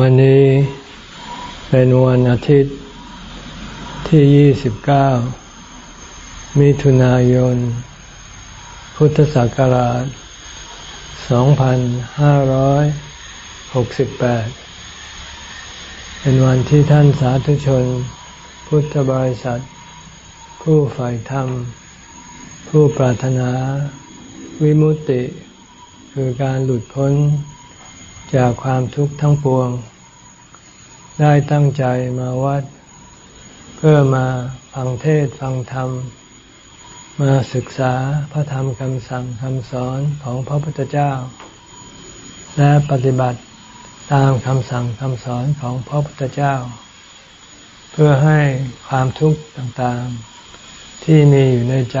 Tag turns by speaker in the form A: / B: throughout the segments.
A: วันนี้เป็นวันอาทิตย์ที่ 29 มิถุนายน พุทธศักราช 2568 เป็นวันที่ท่านสาธุชน พุทธบริษัท ผู้ฝ่ายธรรม ผู้ปรารถนา วิมุตติ คือการหลุดพ้น จากความทุกข์ทั้งปวง ได้ตั้งใจมาวัด เพื่อมาฟังเทศฟังธรรม มาศึกษาพระธรรมคำสั่งคำสอนของพระพุทธเจ้า และปฏิบัติตามคำสั่งคำสอนของพระพุทธเจ้า เพื่อให้ความทุกข์ต่างๆ ที่มีอยู่ในใจ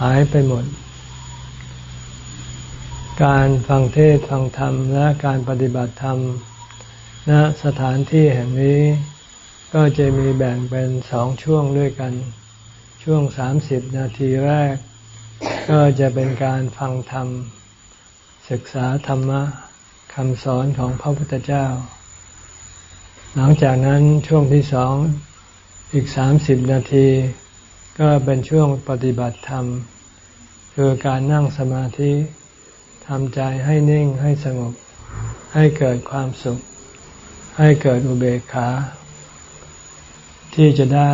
A: หายไปหมด การฟังเทศฟังธรรมและการปฏิบัติธรรมณสถานที่แห่งนี้ ก็จะมีแบ่งเป็นสองช่วงด้วยกัน ช่วงสามสิบนาทีแรก ก็จะเป็นการฟังธรรม ศึกษาธรรมะคำสอนของพระพุทธเจ้า หลังจากนั้นช่วงที่สองอีกสามสิบนาที ก็เป็นช่วงปฏิบัติธรรม คือการนั่งสมาธิ ทำใจให้นิ่งให้สงบ ให้เกิดความสุข ให้เกิดอุเบกขา ที่จะได้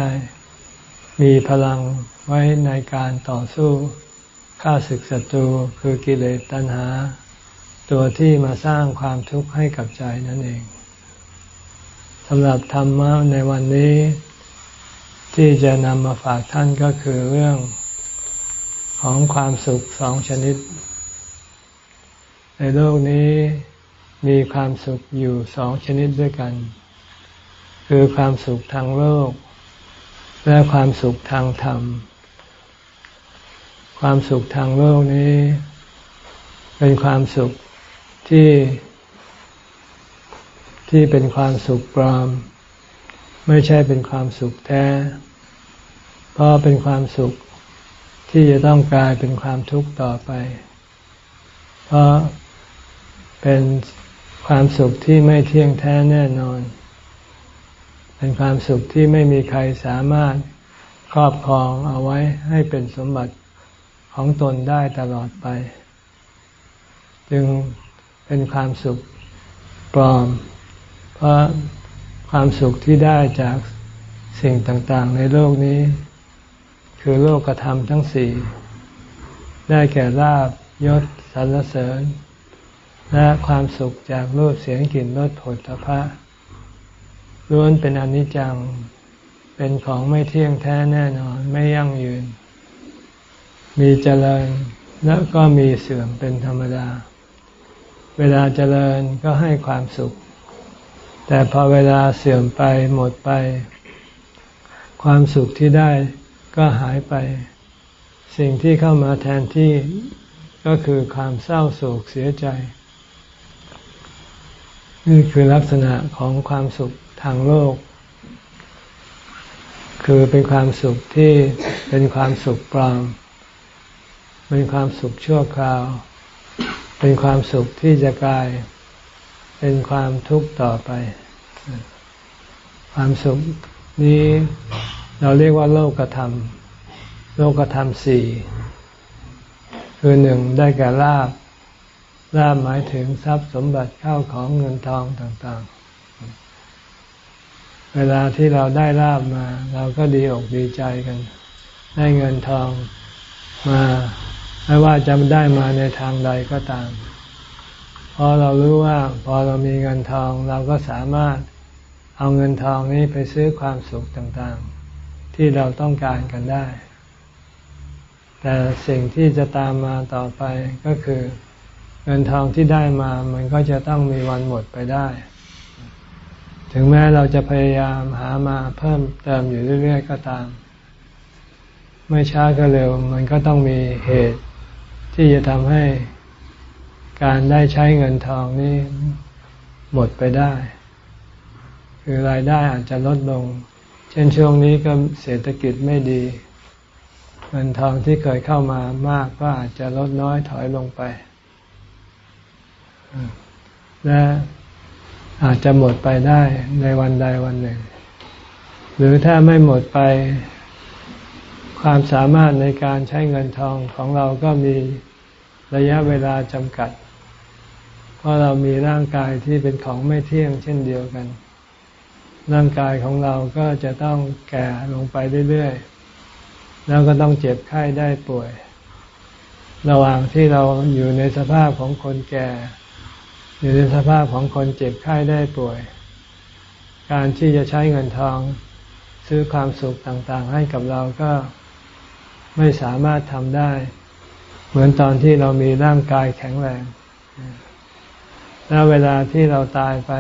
A: มีพลังไว้ในการต่อสู้ฆ่าศึกศัตรูคือกิเลสตัณหา ตัวที่มาสร้างความทุกข์ให้กับใจนั่นเองสำหรับธรรมะในวันนี้ ที่จะนำมาฝากท่านก็คือเรื่องของความสุขสองชนิด ในโลกนี้มีความสุขอยู่สองชนิดด้วยกัน คือความสุขทางโลก และความสุขทางธรรม ความสุขทางโลกนี้ เป็นความสุขที่ ที่เป็นความสุขปลอม ไม่ใช่เป็นความสุขแท้ เพราะเป็นความสุขที่จะต้องกลายเป็นความทุกข์ต่อไป เพราะ เป็นความสุขที่ไม่เที่ยงแท้แน่นอน เป็นความสุขที่ไม่มีใครสามารถครอบครองเอาไว้ให้เป็นสมบัติของตนได้ตลอดไป จึงเป็นความสุขปลอม เพราะความสุขที่ได้จากสิ่งต่างๆ ในโลกนี้ คือโลกธรรมทั้งสี่ ได้แก่ลาบยศสรรเสริญ และความสุขจากรูปเสียงกลิ่นรสผลพระล้วนเป็นอนิจจัง เป็นของไม่เที่ยงแท้แน่นอน ไม่ยั่งยืน มีเจริญและก็มีเสื่อมเป็นธรรมดา เวลาเจริญก็ให้ความสุข แต่พอเวลาเสื่อมไปหมดไป ความสุขที่ได้ก็หายไป สิ่งที่เข้ามาแทนที่ก็คือความเศร้าโศกเสียใจ นี่คือลักษณะของความสุขทางโลก คือเป็นความสุขที่เป็นความสุขปลอม เป็นความสุขชั่วคราว เป็นความสุขที่จะกลาย เป็นความทุกข์ต่อไป ความสุขนี้เราเรียกว่าโลกธรรม โลกธรรมสี่ คือหนึ่งได้แก่ลาบ ลาบหมายถึงทรัพย์สมบัติเข้าของเงินทองต่างๆ เวลาที่เราได้ลาบมา เราก็ดีอกดีใจกัน ได้เงินทองมาไม่ว่าจะได้มาในทางใดก็ตาม เพราะเรารู้ว่าพอเรามีเงินทองเราก็สามารถเอาเงินทองนี้ไปซื้อความสุขต่างๆ ที่เราต้องการกันได้ แต่สิ่งที่จะตามมาต่อไปก็คือ เงินทองที่ได้มา มันก็จะต้องมีวันหมดไปได้ ถึงแม้เราจะพยายามหามาเพิ่มเติมอยู่เรื่อย ๆ ก็ตาม ไม่ช้าก็เร็ว มันก็ต้องมีเหตุ ที่จะทำให้การได้ใช้เงินทองนี้หมดไปได้ คือรายได้อาจจะลดลง เช่นช่วงนี้ก็เศรษฐกิจไม่ดี เงินทองที่เคยเข้ามามากก็อาจจะลดน้อยถอยลงไป และอาจจะหมดไปได้ในวันใดวันหนึ่ง หรือถ้าไม่หมดไป ความสามารถในการใช้เงินทองของเราก็มีระยะเวลาจำกัด เพราะเรามีร่างกายที่เป็นของไม่เที่ยงเช่นเดียวกัน ร่างกายของเราก็จะต้องแก่ลงไปเรื่อยๆ แล้วก็ต้องเจ็บไข้ได้ป่วย ระหว่างที่เราอยู่ในสภาพของคนแก่ อยู่ในสภาพของคนเจ็บไข้ได้ป่วย การที่จะใช้เงินทองซื้อความสุขต่างๆ ให้กับเราก็ไม่สามารถทำได้ เหมือนตอนที่เรามีร่างกายแข็งแรง แล้วเวลาที่เราตายไป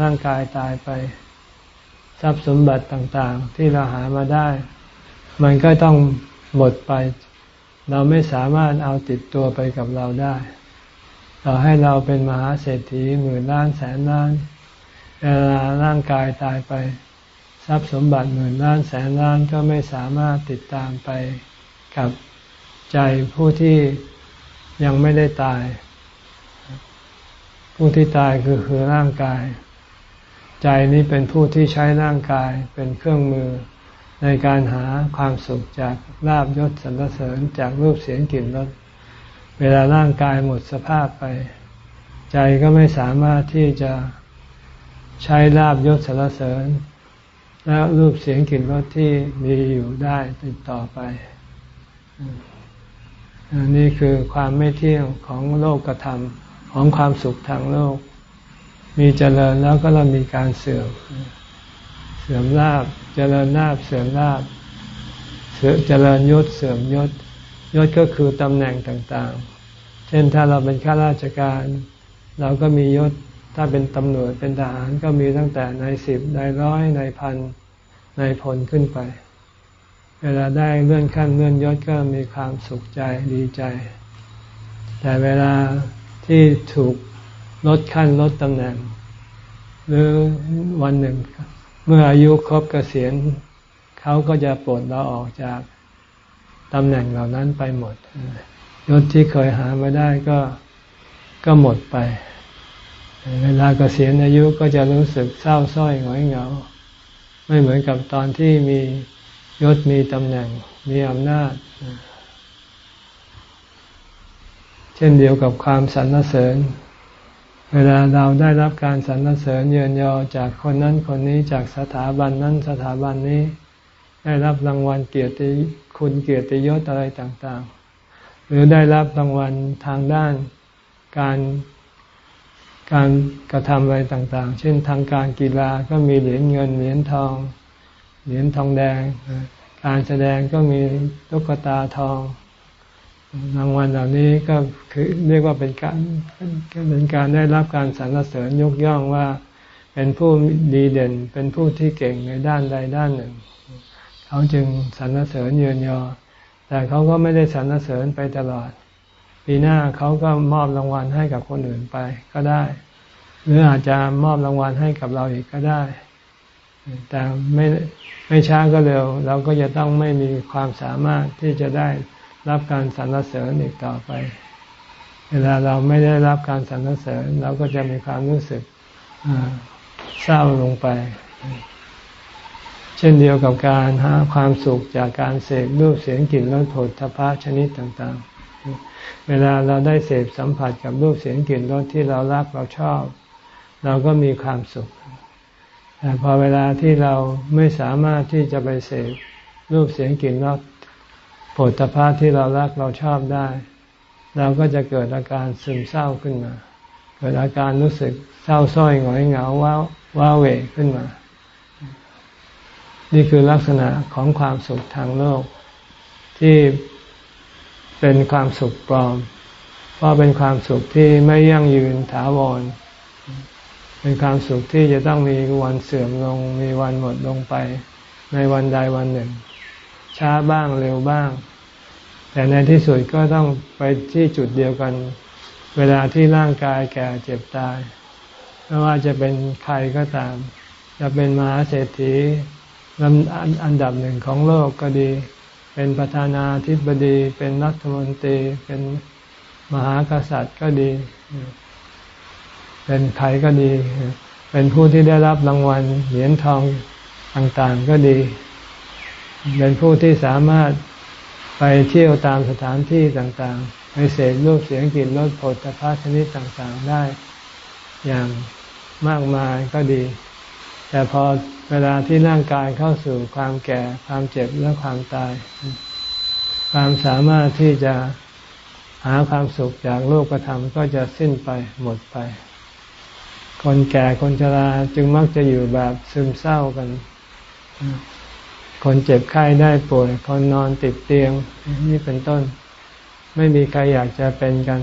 A: ร่างกายตายไป ทรัพย์สมบัติต่างๆ ที่เราหามาได้ มันก็ต้องหมดไป เราไม่สามารถเอาติดตัวไปกับเราได้ ต่อให้เราเป็นมหาเศรษฐีหมื่นล้านแสนล้านเวลาร่างกายตายไป ทรัพย์สมบัติหมื่นล้านแสนล้านก็ไม่สามารถติดตามไปกับใจผู้ที่ยังไม่ได้ตาย ผู้ที่ตายคือคือร่างกาย ใจนี้เป็นผู้ที่ใช้ร่างกายเป็นเครื่องมือในการหาความสุขจากลาบยศสรรเสริญจากรูปเสียงกลิ่นรส เวลาร่างกายหมดสภาพไป ใจก็ไม่สามารถที่จะใช้ลาบยศสรรเสริญ และรูปเสียงกลิ่นรสที่มีอยู่ได้ติดต่อไปนี่คือความไม่เที่ยงของโลกกระทำของความสุขทางโลก มีเจริญแล้วก็เรามีการเสื่อม เสื่อมลาบเจริญลาบเสื่อมลาบเสื่อเจริญยศเสื่อมยศ ยศก็คือตำแหน่งต่างๆ เช่นถ้าเราเป็นข้าราชการ เราก็มียศถ้าเป็นตำรวจเป็นทหารก็มีตั้งแต่ในสิบในร้อยในพันในพลขึ้นไป เวลาได้เลื่อนขั้นเลื่อนยศก็มีความสุขใจดีใจ แต่เวลาที่ถูกลดขั้นลดตำแหน่ง หรือวันหนึ่ง เมื่ออายุครบเกษียณเขาก็จะปลดเราออกจาก ตำแหน่งเหล่านั้นไปหมดยศที่เคยหามาได้ก็ก็หมดไป เวลาเกษียณอายุก็จะรู้สึกเศร้าส้อยหงอยเหงา ไม่เหมือนกับตอนที่มียศมีตำแหน่งมีอำนาจ เช่นเดียวกับความสรรเสริญ เวลาเราได้รับการสรรเสริญเยือนยอจากคนนั้นคนนี้จากสถาบันนั้นสถาบันนี้ ได้รับรางวัลเกียรติ คุณเกียรติยศอะไรต่างๆ หรือได้รับรางวัลทางด้านการการกระทำอะไรต่างๆ เช่นทางการกีฬาก็มีเหรียญเงินเหรียญทอง เหรียญทองแดง การแสดงก็มีตุ๊กตาทอง รางวัลเหล่านี้ก็คือเรียกว่าเป็นการเป็นการได้รับการสรรเสริญยกย่องว่าเป็นผู้ดีเด่น เป็นผู้ที่เก่งในด้านใดด้านหนึ่ง เขาจึงสรรเสริญเยือนยอ แต่เขาก็ไม่ได้สรรเสริญไปตลอด ปีหน้าเขาก็มอบรางวัลให้กับคนอื่นไปก็ได้ หรืออาจจะมอบรางวัลให้กับเราอีกก็ได้ แต่ไม่ไม่ช้าก็เร็ว เราก็จะต้องไม่มีความสามารถที่จะได้รับการสรรเสริญอีกต่อไป เวลาเราไม่ได้รับการสรรเสริญ เราก็จะมีความรู้สึกเศร้าลงไป เช่นเดียวกับการหาความสุขจากการเสพรูปเสียงกลิ่นรสผลทพะชนิดต่างๆ เวลาเราได้เสพสัมผัสกับรูปเสียงกลิ่นรสที่เรารักเราชอบ เราก็มีความสุข แต่พอเวลาที่เราไม่สามารถที่จะไปเสพรูปเสียงกลิ่นรสผลตภาพที่เรารักเราชอบได้ เราก็จะเกิดอาการซึมเศร้าขึ้นมา เกิดอาการรู้สึกเศร้าส้อยหงอยเหงาว้าว้าเหวขึ้นมา นี่คือลักษณะของความสุขทางโลก ที่เป็นความสุขปลอม เพราะเป็นความสุขที่ไม่ยั่งยืนถาวร เป็นความสุขที่จะต้องมีวันเสื่อมลง มีวันหมดลงไป ในวันใดวันหนึ่ง ช้าบ้างเร็วบ้าง แต่ในที่สุดก็ต้องไปที่จุดเดียวกัน เวลาที่ร่างกายแก่เจ็บตาย ไม่ว่าจะเป็นใครก็ตาม จะเป็นมหาเศรษฐี ลำอันดับหนึ่งของโลกก็ดี เป็นประธานาธิบดี เป็นรัฐมนตรี เป็นมหากษัตริย์ก็ดี เป็นใครก็ดี เป็นผู้ที่ได้รับรางวัลเหรียญทองต่างๆก็ดี เป็นผู้ที่สามารถไปเที่ยวตามสถานที่ต่างๆ ไปเสพรูปเสียงกลิ่นรสผลพระชนิดต่างๆ ได้อย่างมากมายก็ดี แต่พอ เวลาที่ร่างกายเข้าสู่ความแก่ ความเจ็บและความตาย ความสามารถที่จะหาความสุขจากโลกธรรมก็จะสิ้นไปหมดไป คนแก่คนชราจึงมักจะอยู่แบบซึมเศร้ากัน คนเจ็บไข้ได้ป่วย คนนอนติดเตียงนี่เป็นต้น ไม่มีใครอยากจะเป็นกัน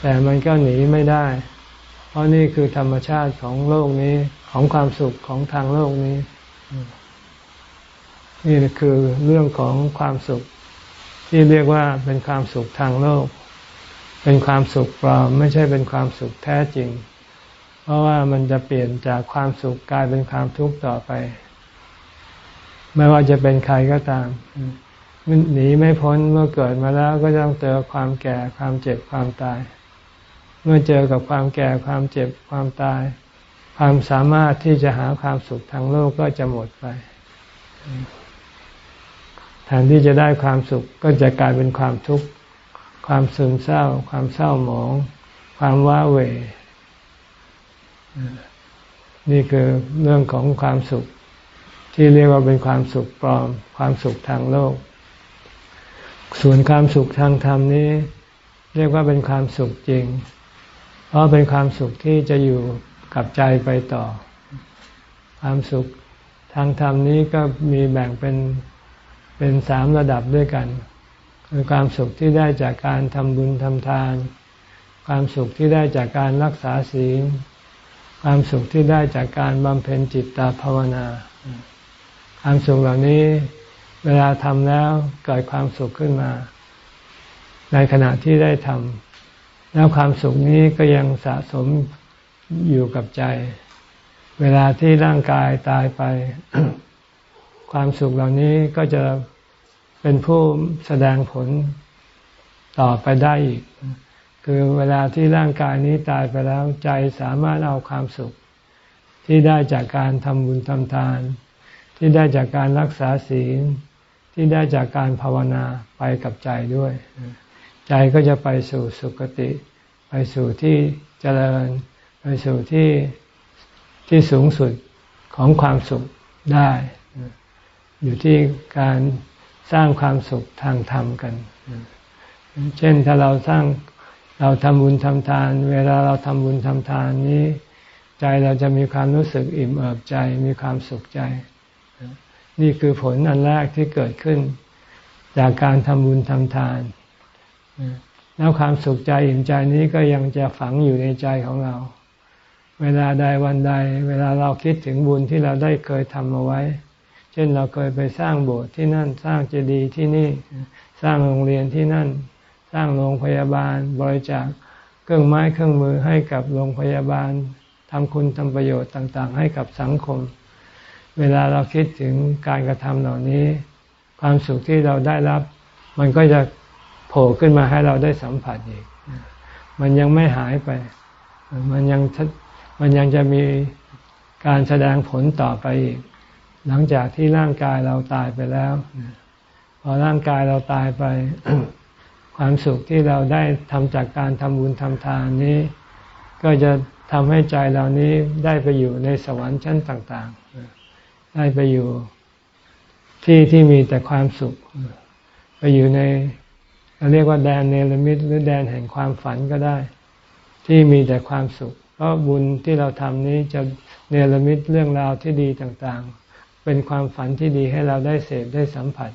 A: แต่มันก็หนีไม่ได้ เพราะนี่คือธรรมชาติของโลกนี้ ของความสุขของทางโลกนี้ นี่คือเรื่องของความสุข ที่เรียกว่าเป็นความสุขทางโลก เป็นความสุขปลอมไม่ใช่เป็นความสุขแท้จริง เพราะว่ามันจะเปลี่ยนจากความสุขกลายเป็นความทุกข์ต่อไป ไม่ว่าจะเป็นใครก็ตามหนีไม่พ้นเมื่อเกิดมาแล้วก็ต้องเจอความแก่ความเจ็บความตาย เมื่อเจอกับความแก่ความเจ็บความตาย ความสามารถที่จะหาความสุขทางโลกก็จะหมดไป แทนที่จะได้ความสุขก็จะกลายเป็นความทุกข์ ความซึมเศร้า ความเศร้าหมอง ความว้าเหวนี่คือเรื่องของความสุข ที่เรียกว่าเป็นความสุขปลอม ความสุขทางโลก ส่วนความสุขทางธรรมนี้ เรียกว่าเป็นความสุขจริง เพราะเป็นความสุขที่จะอยู่ กับใจไปต่อ ความสุขทางธรรมนี้ก็มีแบ่งเป็นเป็นสามระดับด้วยกัน คือความสุขที่ได้จากการทำบุญทำทาน ความสุขที่ได้จากการรักษาศีล ความสุขที่ได้จากการบำเพ็ญจิตตภาวนา ความสุขเหล่านี้เวลาทำแล้วเกิดความสุขขึ้นมา ในขณะที่ได้ทำแล้วความสุขนี้ก็ยังสะสม อยู่กับใจ เวลาที่ร่างกายตายไป ความสุขเหล่านี้ก็จะเป็นผู้แสดงผลต่อไปได้อีก คือเวลาที่ร่างกายนี้ตายไปแล้วใจสามารถเอาความสุข ที่ได้จากการทำบุญทำทาน ที่ได้จากการรักษาศีล ที่ได้จากการภาวนาไปกับใจด้วย ใจก็จะไปสู่สุคติ ไปสู่ที่เจริญ ไปสู่ที่ที่สูงสุดของความสุขได้ อยู่ที่การสร้างความสุขทางธรรมกัน เช่นถ้าเราสร้างเราทำบุญทำทาน เวลาเราทำบุญทำทานนี้ ใจเราจะมีความรู้สึกอิ่มเอิบใจมีความสุขใจ นี่คือผลอันแรกที่เกิดขึ้น จากการทำบุญทำทานแล้วความสุขใจอิ่มใจนี้ก็ยังจะฝังอยู่ในใจของเรา เวลาใดวันใด เวลาเราคิดถึงบุญที่เราได้เคยทำเอาไว้ เช่นเราเคยไปสร้างโบสถ์ที่นั่นสร้างเจดีย์ที่นี่ สร้างโรงเรียนที่นั่น สร้างโรงพยาบาลบริจาคเครื่องไม้เครื่องมือให้กับโรงพยาบาลทำคุณทำประโยชน์ต่าง ๆ ให้กับสังคม เวลาเราคิดถึงการกระทำเหล่านี้ ความสุขที่เราได้รับ มันก็จะโผล่ขึ้นมาให้เราได้สัมผัสอีก มันยังไม่หายไป มันยัง มันยังจะมีการแสดงผลต่อไปอีก หลังจากที่ร่างกายเราตายไปแล้ว พอร่างกายเราตายไป ความสุขที่เราได้ทำจากการทำบุญทำทานนี้ ก็จะทำให้ใจเรานี้ได้ไปอยู่ในสวรรค์ชั้นต่าง ๆ ได้ไปอยู่ที่ที่มีแต่ความสุข ไปอยู่ในเราเรียกว่าแดนเนรมิตหรือแดนแห่งความฝันก็ได้ ที่มีแต่ความสุข เพราะบุญที่เราทำนี้จะเนรมิตเรื่องราวที่ดีต่างๆ เป็นความฝันที่ดีให้เราได้เสพได้สัมผัส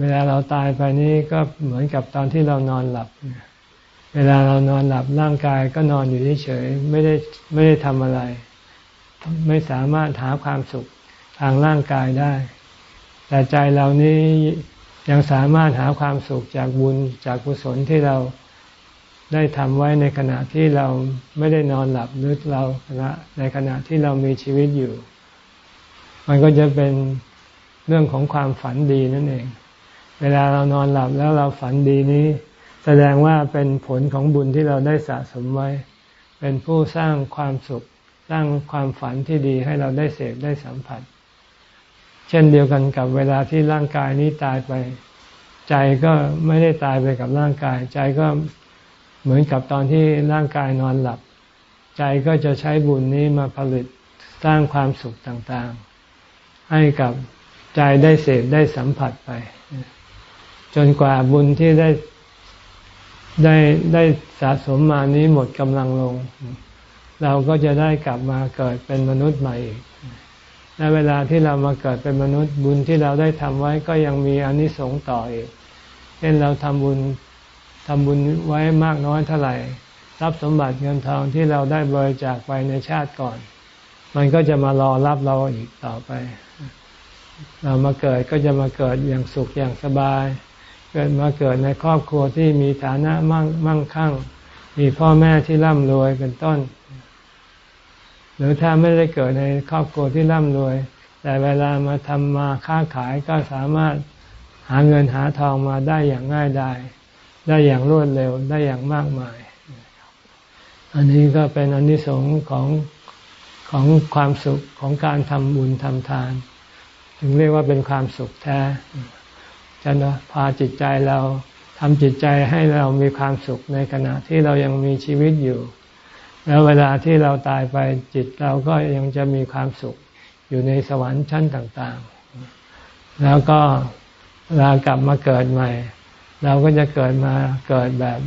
A: เวลาเราตายไปนี้ก็เหมือนกับตอนที่เรานอนหลับ เวลาเรานอนหลับร่างกายก็นอนอยู่เฉยๆไม่ได้ไม่ได้ทำอะไร ไม่สามารถหาความสุขทางร่างกายได้ แต่ใจเรานี้ยังสามารถหาความสุขจากบุญจากกุศลที่เรา ได้ทำไว้ในขณะที่เราไม่ได้นอนหลับหรือเราในขณะที่เรามีชีวิตอยู่ มันก็จะเป็นเรื่องของความฝันดีนั่นเอง เวลาเรานอนหลับแล้วเราฝันดีนี้ แสดงว่าเป็นผลของบุญที่เราได้สะสมไว้ เป็นผู้สร้างความสุข สร้างความฝันที่ดีให้เราได้เสพได้สัมผัส เช่นเดียวกันกับเวลาที่ร่างกายนี้ตายไป ใจก็ไม่ได้ตายไปกับร่างกาย ใจก็ เหมือนกับตอนที่ร่างกายนอนหลับ ใจก็จะใช้บุญนี้มาผลิตสร้างความสุขต่างๆ ให้กับใจได้เสพได้สัมผัสไป จนกว่าบุญที่ได้ได้ได้สะสมมานี้หมดกำลังลง เราก็จะได้กลับมาเกิดเป็นมนุษย์ใหม่อีกและเวลาที่เรามาเกิดเป็นมนุษย์บุญที่เราได้ทำไว้ก็ยังมีอนิสงส์ต่ออีก เช่นเราทำบุญ ทำบุญไว้มากน้อยเท่าไหร่ทรัพย์สมบัติเงินทองที่เราได้บริจาคไปในชาติก่อน มันก็จะมารอรับเราอีกต่อไป เรามาเกิดก็จะมาเกิดอย่างสุขอย่างสบาย เกิดมาเกิดในครอบครัวที่มีฐานะมั่งมั่งคั่ง มีพ่อแม่ที่ร่ำรวยเป็นต้น หรือถ้าไม่ได้เกิดในครอบครัวที่ร่ำรวย แต่เวลามาทำมาค้าขายก็สามารถหาเงินหาทองมาได้อย่างง่ายดาย ได้อย่างรวดเร็วได้อย่างมากมาย อันนี้ก็เป็นอนนิสงส์ของของความสุขของการทำบุญทำทาน ถึงเรียกว่าเป็นความสุขแท้จะพาจิตใจเราทำจิตใจให้เรามีความสุขในขณะที่เรายังมีชีวิตอยู่ แล้วเวลาที่เราตายไปจิตเราก็ยังจะมีความสุขอยู่ในสวรรค์ชั้นต่าง ๆ แล้วก็เวลากลับมาเกิดใหม่ เราก็จะเกิดมาเกิดแบบ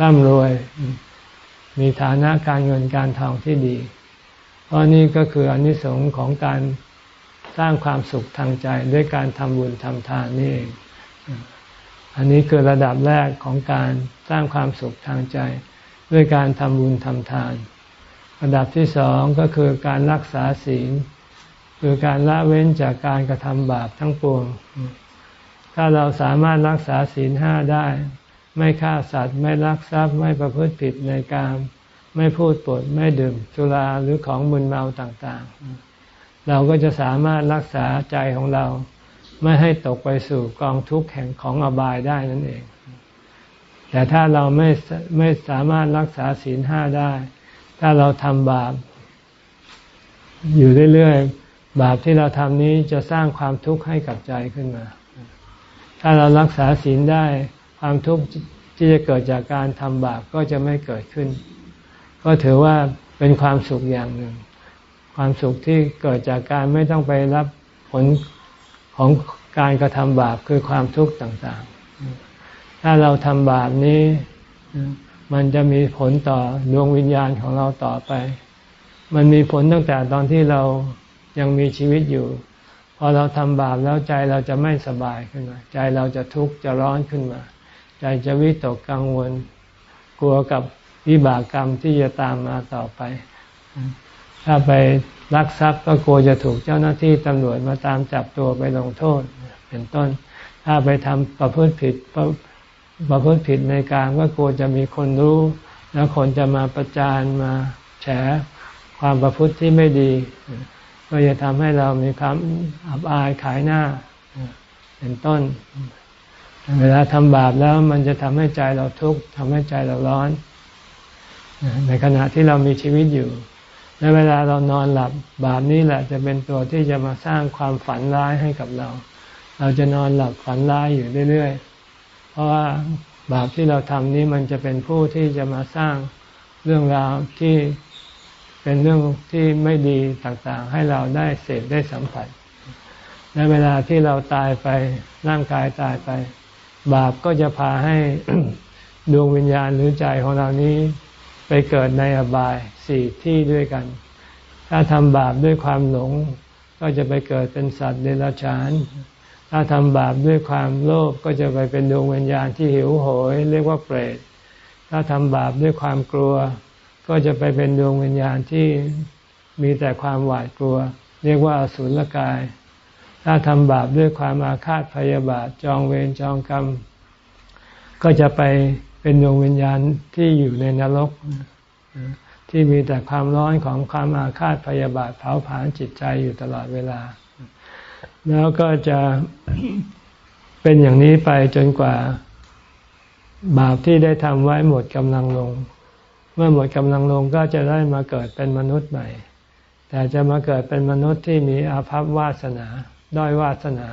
A: ร่ำรวย มีฐานะการเงินการทองที่ดี เพราะนี่ก็คืออนิสงส์ของการสร้างความสุขทางใจด้วยการทำบุญทำทานนี่เองอันนี้คือระดับแรกของการสร้างความสุขทางใจ ด้วยการทำบุญทำทาน ระดับที่สองก็คือการรักษาศีล คือการละเว้นจากการกระทำบาปทั้งปวง ถ้าเราสามารถรักษาศีลห้าได้ ไม่ฆ่าสัตว์ ไม่ลักทรัพย์ ไม่ประพฤติผิดในการไม่พูดปด ไม่ดื่มสุราหรือของมึนเมาต่างๆ เราก็จะสามารถรักษาใจของเรา ไม่ให้ตกไปสู่กองทุกข์แห่งของอบายได้นั่นเอง แต่ถ้าเราไม่ไม่สามารถรักษาศีลห้าได้ ถ้าเราทำบาป อยู่เรื่อยๆ บาปที่เราทำนี้จะสร้างความทุกข์ให้กับใจขึ้นมา ถ้าเรารักษาศีลได้ความทุกข์ที่จะเกิดจากการทำบาปก็จะไม่เกิดขึ้น ก็ถือว่าเป็นความสุขอย่างหนึ่ง ความสุขที่เกิดจากการไม่ต้องไปรับผลของการกระทำบาปคือความทุกข์ต่างๆ ถ้าเราทำบาปนี้มันจะมีผลต่อดวงวิญญาณของเราต่อไป มันมีผลตั้งแต่ตอนที่เรายังมีชีวิตอยู่ พอเราทำบาปแล้วใจเราจะไม่สบายขึ้นมา ใจเราจะทุกข์จะร้อนขึ้นมา ใจจะวิตกกังวล กลัวกับวิบากกรรมที่จะตามมาต่อไป ถ้าไปลักทรัพย์ก็กลัวจะถูกเจ้าหน้าที่ตำรวจมาตามจับตัวไปลงโทษ เป็นต้น ถ้าไปทำประพฤติผิดประประพฤติผิดในการก็กลัวจะมีคนรู้ แล้วคนจะมาประจานมาแฉความประพฤติที่ไม่ดี ก็จะทำให้เรามีความอับอายขายหน้า เป็นต้น เวลาทำบาปแล้วมันจะทำให้ใจเราทุกข์ทำให้ใจเราร้อน ในขณะที่เรามีชีวิตอยู่ และเวลาเรานอนหลับบาปนี้แหละ จะเป็นตัวที่จะมาสร้างความฝันร้ายให้กับเรา เราจะนอนหลับฝันร้ายอยู่เรื่อยๆ เพราะว่าบาปที่เราทำนี้มันจะเป็นผู้ที่จะมาสร้างเรื่องราวที่ เป็นเรื่องที่ไม่ดีต่างๆ ให้เราได้เสพได้สัมผัสและเวลาที่เราตายไปร่างกายตายไป บาปก็จะพาให้ดวงวิญญาณหรือใจของเรานี้ไปเกิดในอบายสี่ที่ด้วยกัน ถ้าทำบาปด้วยความหลง ก็จะไปเกิดเป็นสัตว์เดรัจฉาน ถ้าทำบาปด้วยความโลภก็จะไปเป็นดวงวิญญาณที่หิวโหย เรียกว่าเปรต ถ้าทำบาปด้วยความกลัว ก็จะไปเป็นดวงวิญญาณที่มีแต่ความหวาดกลัว เรียกว่าอสุรกาย ถ้าทำบาปด้วยความอาฆาตพยาบาทจองเวรจองกรรม ก็จะไปเป็นดวงวิญญาณที่อยู่ในนรก ที่มีแต่ความร้อนของความอาฆาตพยาบาทเผาผลาญจิตใจอยู่ตลอดเวลา แล้วก็จะเป็นอย่างนี้ไปจนกว่าบาปที่ได้ทำไว้หมดกำลังลง เมื่อหมดกำลังลงก็จะได้มาเกิดเป็นมนุษย์ใหม่ แต่จะมาเกิดเป็นมนุษย์ที่มีอาภัพวาสนา ด้อยวาสนา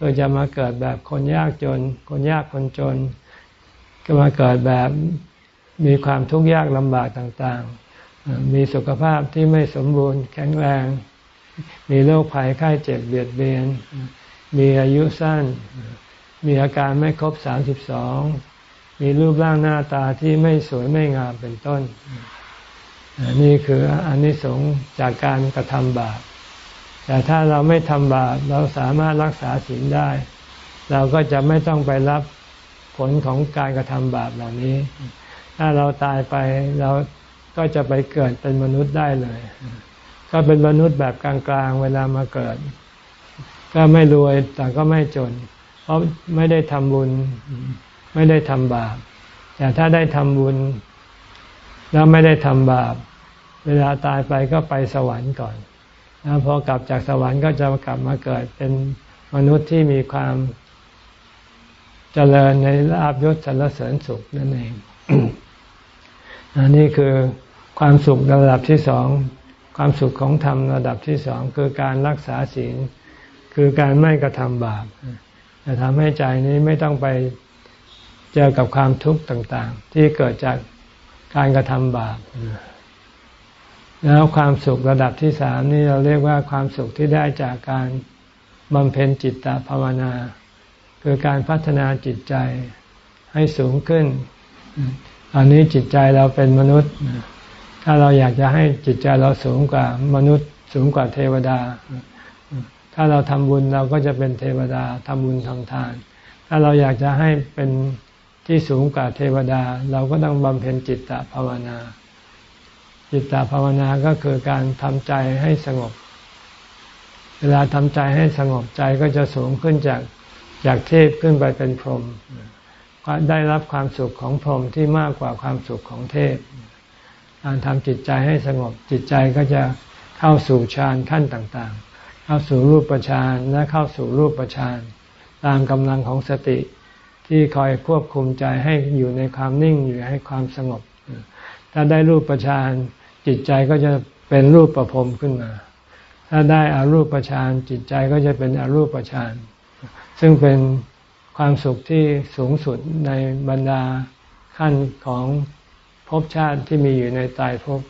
A: ก็จะมาเกิดแบบคนยากจน คนยากคนจน ก็มาเกิดแบบมีความทุกข์ยากลำบากต่างๆ มีสุขภาพที่ไม่สมบูรณ์แข็งแรง มีโรคภัยไข้เจ็บเบียดเบียน มีอายุสั้น มีอาการไม่ครบสามสิบสอง มีรูปร่างหน้าตาที่ไม่สวยไม่งามเป็นต้น นี่คืออนนิสงส์จากการกระทำบาป แต่ถ้าเราไม่ทำบาปเราสามารถรักษาศีลได้ เราก็จะไม่ต้องไปรับผลของการกระทำบาปเหล่านี้ ถ้าเราตายไปเราก็จะไปเกิดเป็นมนุษย์ได้เลย ก็เป็นมนุษย์แบบกลางๆเวลามาเกิด ก็ไม่รวยแต่ก็ไม่จน เพราะไม่ได้ทำบุญ ไม่ได้ทำบาป แต่ถ้าได้ทำบุญ แล้วไม่ได้ทำบาป เวลาตายไปก็ไปสวรรค์ก่อนแล้วพอกลับจากสวรรค์ก็จะกลับมาเกิดเป็นมนุษย์ที่มีความเจริญในลาบยศสรรเสริญสุขนั่นเองอันนี้คือความสุขระดับที่สอง ความสุขของธรรมระดับที่สองคือการรักษาศีล คือการไม่กระทำบาปจะทำให้ใจนี้ไม่ต้องไป เจอกับความทุกข์ต่างๆ ที่เกิดจากการกระทำบาปแล้วความสุขระดับที่สามนี่เราเรียกว่าความสุขที่ได้จากการบำเพ็ญจิตตภาวนา คือการพัฒนาจิตใจให้สูงขึ้นอันนี้จิตใจเราเป็นมนุษย์ ถ้าเราอยากจะให้จิตใจเราสูงกว่ามนุษย์ สูงกว่าเทวดา ถ้าเราทำบุญเราก็จะเป็นเทวดาทำบุญทำทาน ถ้าเราอยากจะให้เป็น ที่สูงกว่าเทวดา เราก็ต้องบำเพ็ญจิตตภาวนา จิตตภาวนาก็คือการทำใจให้สงบ เวลาทำใจให้สงบใจก็จะสูงขึ้นจากจากเทพขึ้นไปเป็นพรหมได้รับความสุขของพรหมที่มากกว่าความสุขของเทพ การทำจิตใจให้สงบจิตใจก็จะเข้าสู่ฌานขั้นต่างๆ เข้าสู่รูปฌานและเข้าสู่รูปฌานตามกำลังของสติ ที่คอยควบคุมใจให้อยู่ในความนิ่งอยู่ให้ความสงบ ถ้าได้รูปฌานจิตใจก็จะเป็นรูปประพรมขึ้นมา ถ้าได้อารูปฌานจิตใจก็จะเป็นอารูปฌานซึ่งเป็นความสุขที่สูงสุดในบรรดาขั้นของภพชาติที่มีอยู่ในตายภพ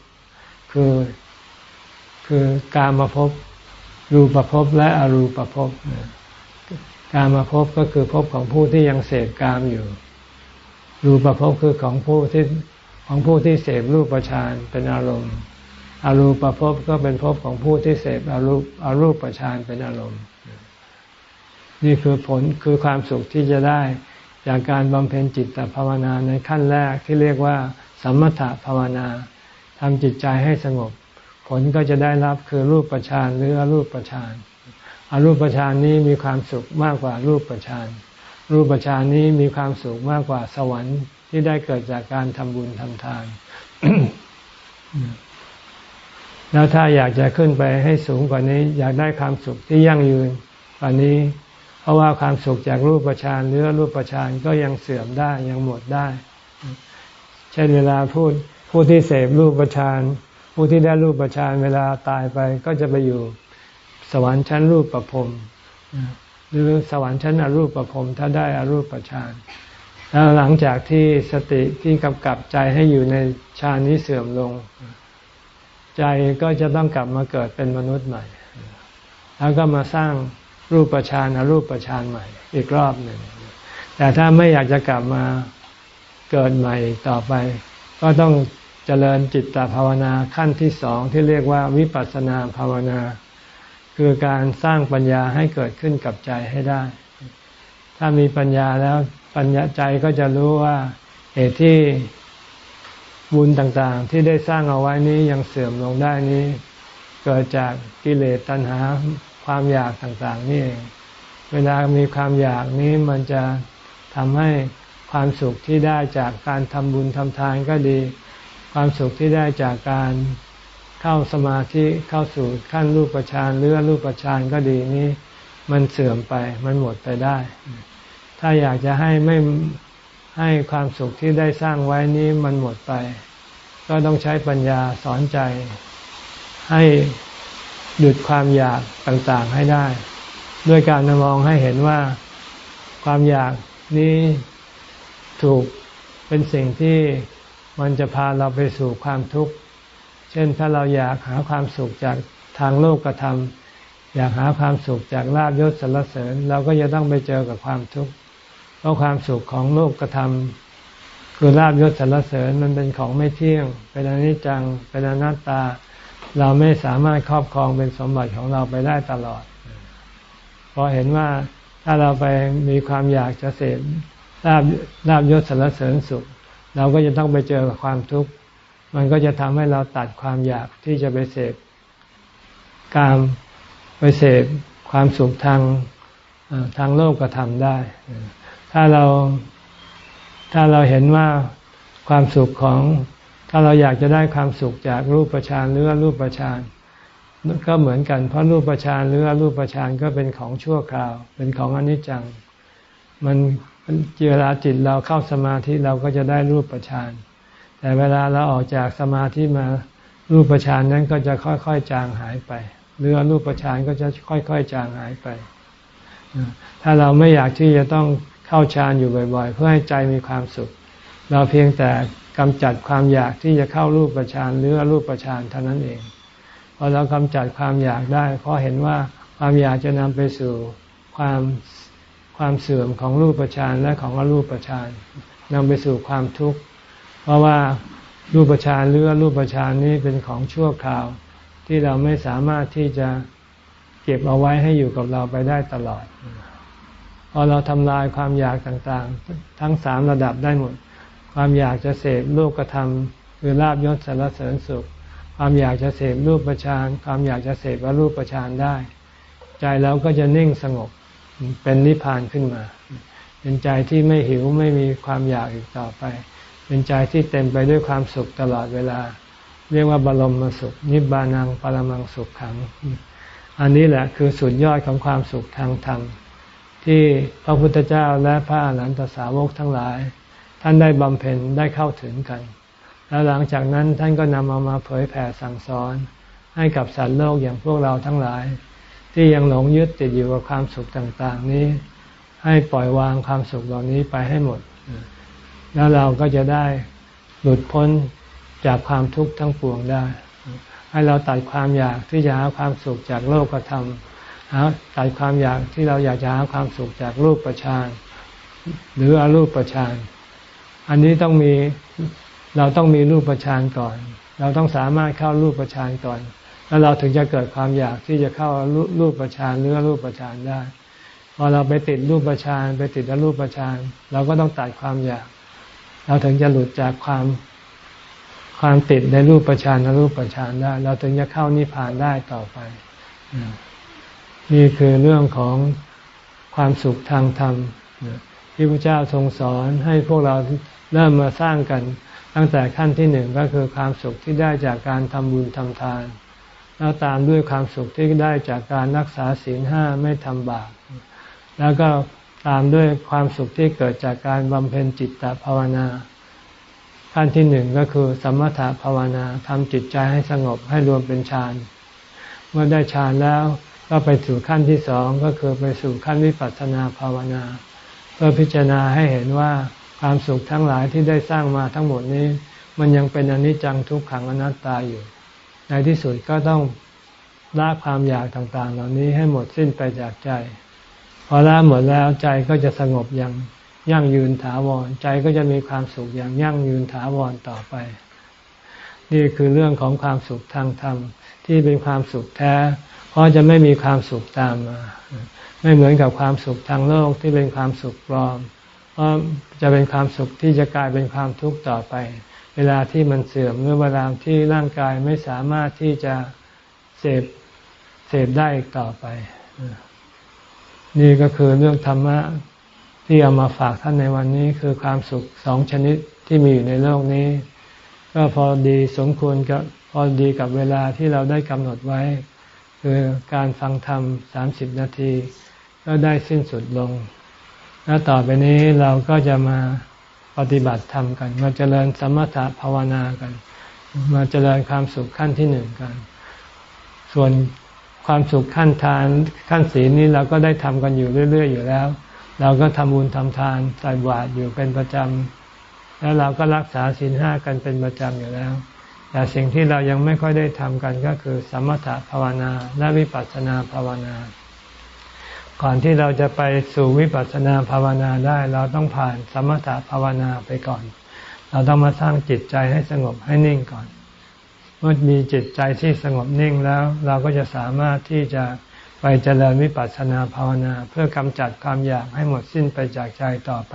A: คือคือกามาภพรูปภพและอรูปภพ การมาภพก็คือภพของผู้ที่ยังเสพกามอยู่ รูปภพคือของผู้ที่ของผู้ที่เสพรูปฌานเป็นอารมณ์อารูปภพก็เป็นภพของผู้ที่เสพอารูปอารูปฌานเป็นอารมณ์ นี่คือผลคือความสุขที่จะได้จากการบำเพ็ญจิตภาวนาในขั้นแรกที่เรียกว่าสมถภาวนาทำจิตใจให้สงบ ผลก็จะได้รับคือรูปฌานหรืออรูปฌาน อารูปฌานนี้มีความสุขมากกว่ารูปฌานรูปฌานนี้มีความสุขมากกว่าสวรรค์ที่ได้เกิดจากการทำบุญทำทาน แล้วถ้าอยากจะขึ้นไปให้สูงกว่านี้ อยากได้ความสุขที่ยั่งยืนกว่านี้ เพราะว่าความสุขจากรูปประชานหรือรูปประชานก็ยังเสื่อมได้ยังหมดได้ เช่นเวลาพูดผู้ที่เสพรูปประชานผู้ที่ได้รูปประชานเวลาตายไปก็จะไปอยู่ สวรรค์ชั้นรูปประพรมหรือสวรรค์ชั้นอรูปประพรมถ้าได้อรูปประชานแล้วหลังจากที่สติที่กำกับใจให้อยู่ในฌานนี้เสื่อมลง ใจก็จะต้องกลับมาเกิดเป็นมนุษย์ใหม่ แล้วก็มาสร้างรูปฌานอรูปฌานใหม่ อีกรอบหนึ่ง แต่ถ้าไม่อยากจะกลับมาเกิดใหม่ต่อไป ก็ต้องเจริญจิตตภาวนาขั้นที่สองที่เรียกว่าวิปัสสนาภาวนา คือการสร้างปัญญาให้เกิดขึ้นกับใจให้ได้ ถ้ามีปัญญาแล้วปัญญาใจก็จะรู้ว่าเหตุที่บุญต่างๆ ที่ได้สร้างเอาไว้นี้ยังเสื่อมลงได้นี้ เกิดจากกิเลสตัณหาความอยากต่างๆนี่เองเวลามีความอยากนี้มันจะทำให้ความสุขที่ได้จากการทำบุญทำทานก็ดี ความสุขที่ได้จากการ เข้าสมาธิเข้าสู่ขั้นรูปฌานหรือรูปฌานก็ดีนี้ มันเสื่อมไปมันหมดไปได้ ถ้าอยากจะให้ไม่ให้ความสุขที่ได้สร้างไว้นี้มันหมดไป ก็ต้องใช้ปัญญาสอนใจ ให้หยุดความอยากต่างๆให้ได้ ด้วยการมองให้เห็นว่าความอยากนี้ถูกเป็นสิ่งที่มันจะพาเราไปสู่ความทุกข์ เช่นถ้าเราอยากหาความสุขจากทางโลกกระทำอยากหาความสุขจากลาบยศสรรเสริญ เราก็จะต้องไปเจอกับความทุกข์เพราะความสุขของโลกกระทำคือลาบยศสรรเสริญมันเป็นของไม่เที่ยง เป็นอนิจจังเป็นอนัตตา เราไม่สามารถครอบครองเป็นสมบัติของเราไปได้ตลอดพอเห็นว่าถ้าเราไปมีความอยากจะเสพลาบลาบยศสรรเสริญสุข เราก็จะต้องไปเจอกับความทุกข์ มันก็จะทำให้เราตัดความอยากที่จะไปเสพการไปเสพความสุขทางทางโลกก็ทำได้ ถ้าเราถ้าเราเห็นว่าความสุขของ ถ้าเราอยากจะได้ความสุขจากรูปประชานหรือรูปประชานก็เหมือนกันเพราะรูปประชานหรือรูปประชานก็เป็นของชั่วคราว เป็นของอนิจจัง มันเวลาจิตเราเข้าสมาธิเราก็จะได้รูปประชาน แต่เวลาเราออกจากสมาธิมารูปประชานนั้นก็จะค่อยๆจางหายไป หรือรูปประชานก็จะค่อยๆจางหายไป ถ้าเราไม่อยากที่จะต้องเข้าฌานอยู่บ่อย ๆ เพื่อให้ใจมีความสุข เราเพียงแต่กำจัดความอยากที่จะเข้ารูปประชานหรือรูปประชานเท่านั้นเองพอเรากำจัดความอยากได้เพราะเห็นว่าความอยากจะนำไปสู่ความความเสื่อมของรูปประชานและของอรูปประชานนำไปสู่ความทุกข์ เพราะว่ารูปประชานหรือรูปประชานนี้เป็นของชั่วคราว ที่เราไม่สามารถที่จะเก็บเอาไว้ให้อยู่กับเราไปได้ตลอด พอเราทำลายความอยากต่างๆ ทั้งสามระดับได้หมด ความอยากจะเสพโลกธรรมคือลาบยศสารเสริญสุข ความอยากจะเสพรูปประชานความอยากจะเสพว่ารูปประชานได้ ใจเราก็จะนิ่งสงบเป็นนิพพานขึ้นมา เป็นใจที่ไม่หิวไม่มีความอยากอีกต่อไป เป็นใจที่เต็มไปด้วยความสุขตลอดเวลา เรียกว่าบรมสุข นิบานังปรมังสุขขัง อันนี้แหละคือสุดยอดของความสุขทางธรรม ที่พระพุทธเจ้าและพระอรหันตสาวกทั้งหลาย ท่านได้บำเพ็ญได้เข้าถึงกัน แล้วหลังจากนั้นท่านก็นำเอามาเผยแผ่สั่งสอน ให้กับสัตว์โลกอย่างพวกเราทั้งหลาย ที่ยังหลงยึดติดอยู่กับความสุขต่างๆ นี้ ให้ปล่อยวางความสุขเหล่านี้ไปให้หมด แล้วเราก็จะได้หลุดพ้นจากความทุกข์ทั้งปวงได้ ให้เราตัดความอยากที่จะหาความสุขจากโลกธรรมหาตัดความอยากที่เราอยากจะหาความสุขจากรูปประชานหรืออรูปประชานอันนี้ต้องมีเราต้องมีรูปประชานก่อน เราต้องสามารถเข้ารูปประชานก่อน แล้วเราถึงจะเกิดความอยากที่จะเข้ารูปประชานหรือรูปประชานได้ พอเราไปติดรูปประชานไปติดอรูปประชานเราก็ต้องตัดความอยาก เราถึงจะหลุดจากความความติดในรูปประชานรูปประชานได้ เราถึงจะเข้านิพพานได้ต่อไป นี่คือเรื่องของความสุขทางธรรมที่พระเจ้าทรงสอนให้พวกเราเริ่มมาสร้างกัน ตั้งแต่ขั้นที่หนึ่งก็คือความสุขที่ได้จากการทำบุญทำทาน แล้วตามด้วยความสุขที่ได้จากการรักษาศีลห้าไม่ทำบาปแล้วก็ ตามด้วยความสุขที่เกิดจากการบำเพ็ญจิตตภาวนา ขั้นที่หนึ่งก็คือสมถะภาวนาทำจิตใจให้สงบให้รวมเป็นฌาน เมื่อได้ฌานแล้วก็ไปสู่ขั้นที่สองก็คือไปสู่ขั้นวิปัสสนาภาวนา เพื่อพิจารณาให้เห็นว่าความสุขทั้งหลายที่ได้สร้างมาทั้งหมดนี้ มันยังเป็นอนิจจังทุกขังอนัตตาอยู่ ในที่สุดก็ต้องละความอยากต่างๆ เหล่านี้ให้หมดสิ้นไปจากใจ พอละหมดแล้วใจก็จะสงบอย่างยั่งยืนถาวร ใจก็จะมีความสุขอย่างยั่งยืนถาวรต่อไป นี่คือเรื่องของความสุขทางธรรม ที่เป็นความสุขแท้ เพราะจะไม่มีความสุขตามมา ไม่เหมือนกับความสุขทางโลกที่เป็นความสุขปลอม เพราะจะเป็นความสุขที่จะกลายเป็นความทุกข์ต่อไป เวลาที่มันเสื่อมหรือเวลาที่ร่างกายไม่สามารถที่จะเสพเสพได้อีกต่อไป นี่ก็คือเรื่องธรรมะที่เอามาฝากท่านในวันนี้คือความสุขสองชนิดที่มีอยู่ในโลกนี้ ก็พอดีสมควรกับพอดีกับเวลาที่เราได้กำหนดไว้ คือการฟังธรรมสามสิบนาที ก็ได้สิ้นสุดลง แล้วต่อไปนี้เราก็จะมาปฏิบัติธรรมกัน มาเจริญสมถะภาวนากัน มาเจริญความสุขขั้นที่หนึ่งกัน ส่วน ความสุขขั้นทานขั้นศีลนี้เราก็ได้ทำกันอยู่เรื่อย ๆ อยู่แล้ว เราก็ทำบุญทำทานใส่บาตรอยู่เป็นประจำแล้วเราก็รักษาศีลห้ากันเป็นประจำอยู่แล้ว แต่สิ่งที่เรายังไม่ค่อยได้ทำกันก็คือ สมถะภาวนาและวิปัสสนาภาวนา ก่อนที่เราจะไปสู่วิปัสสนาภาวนาได้ เราต้องผ่านสมถะภาวนาไปก่อน เราต้องมาสร้างจิตใจให้สงบให้นิ่งก่อน เมื่อมีจิตใจที่สงบนิ่งแล้ว เราก็จะสามารถที่จะไปเจริญวิปัสสนาภาวนา เพื่อกำจัดความอยากให้หมดสิ้นไปจากใจต่อไป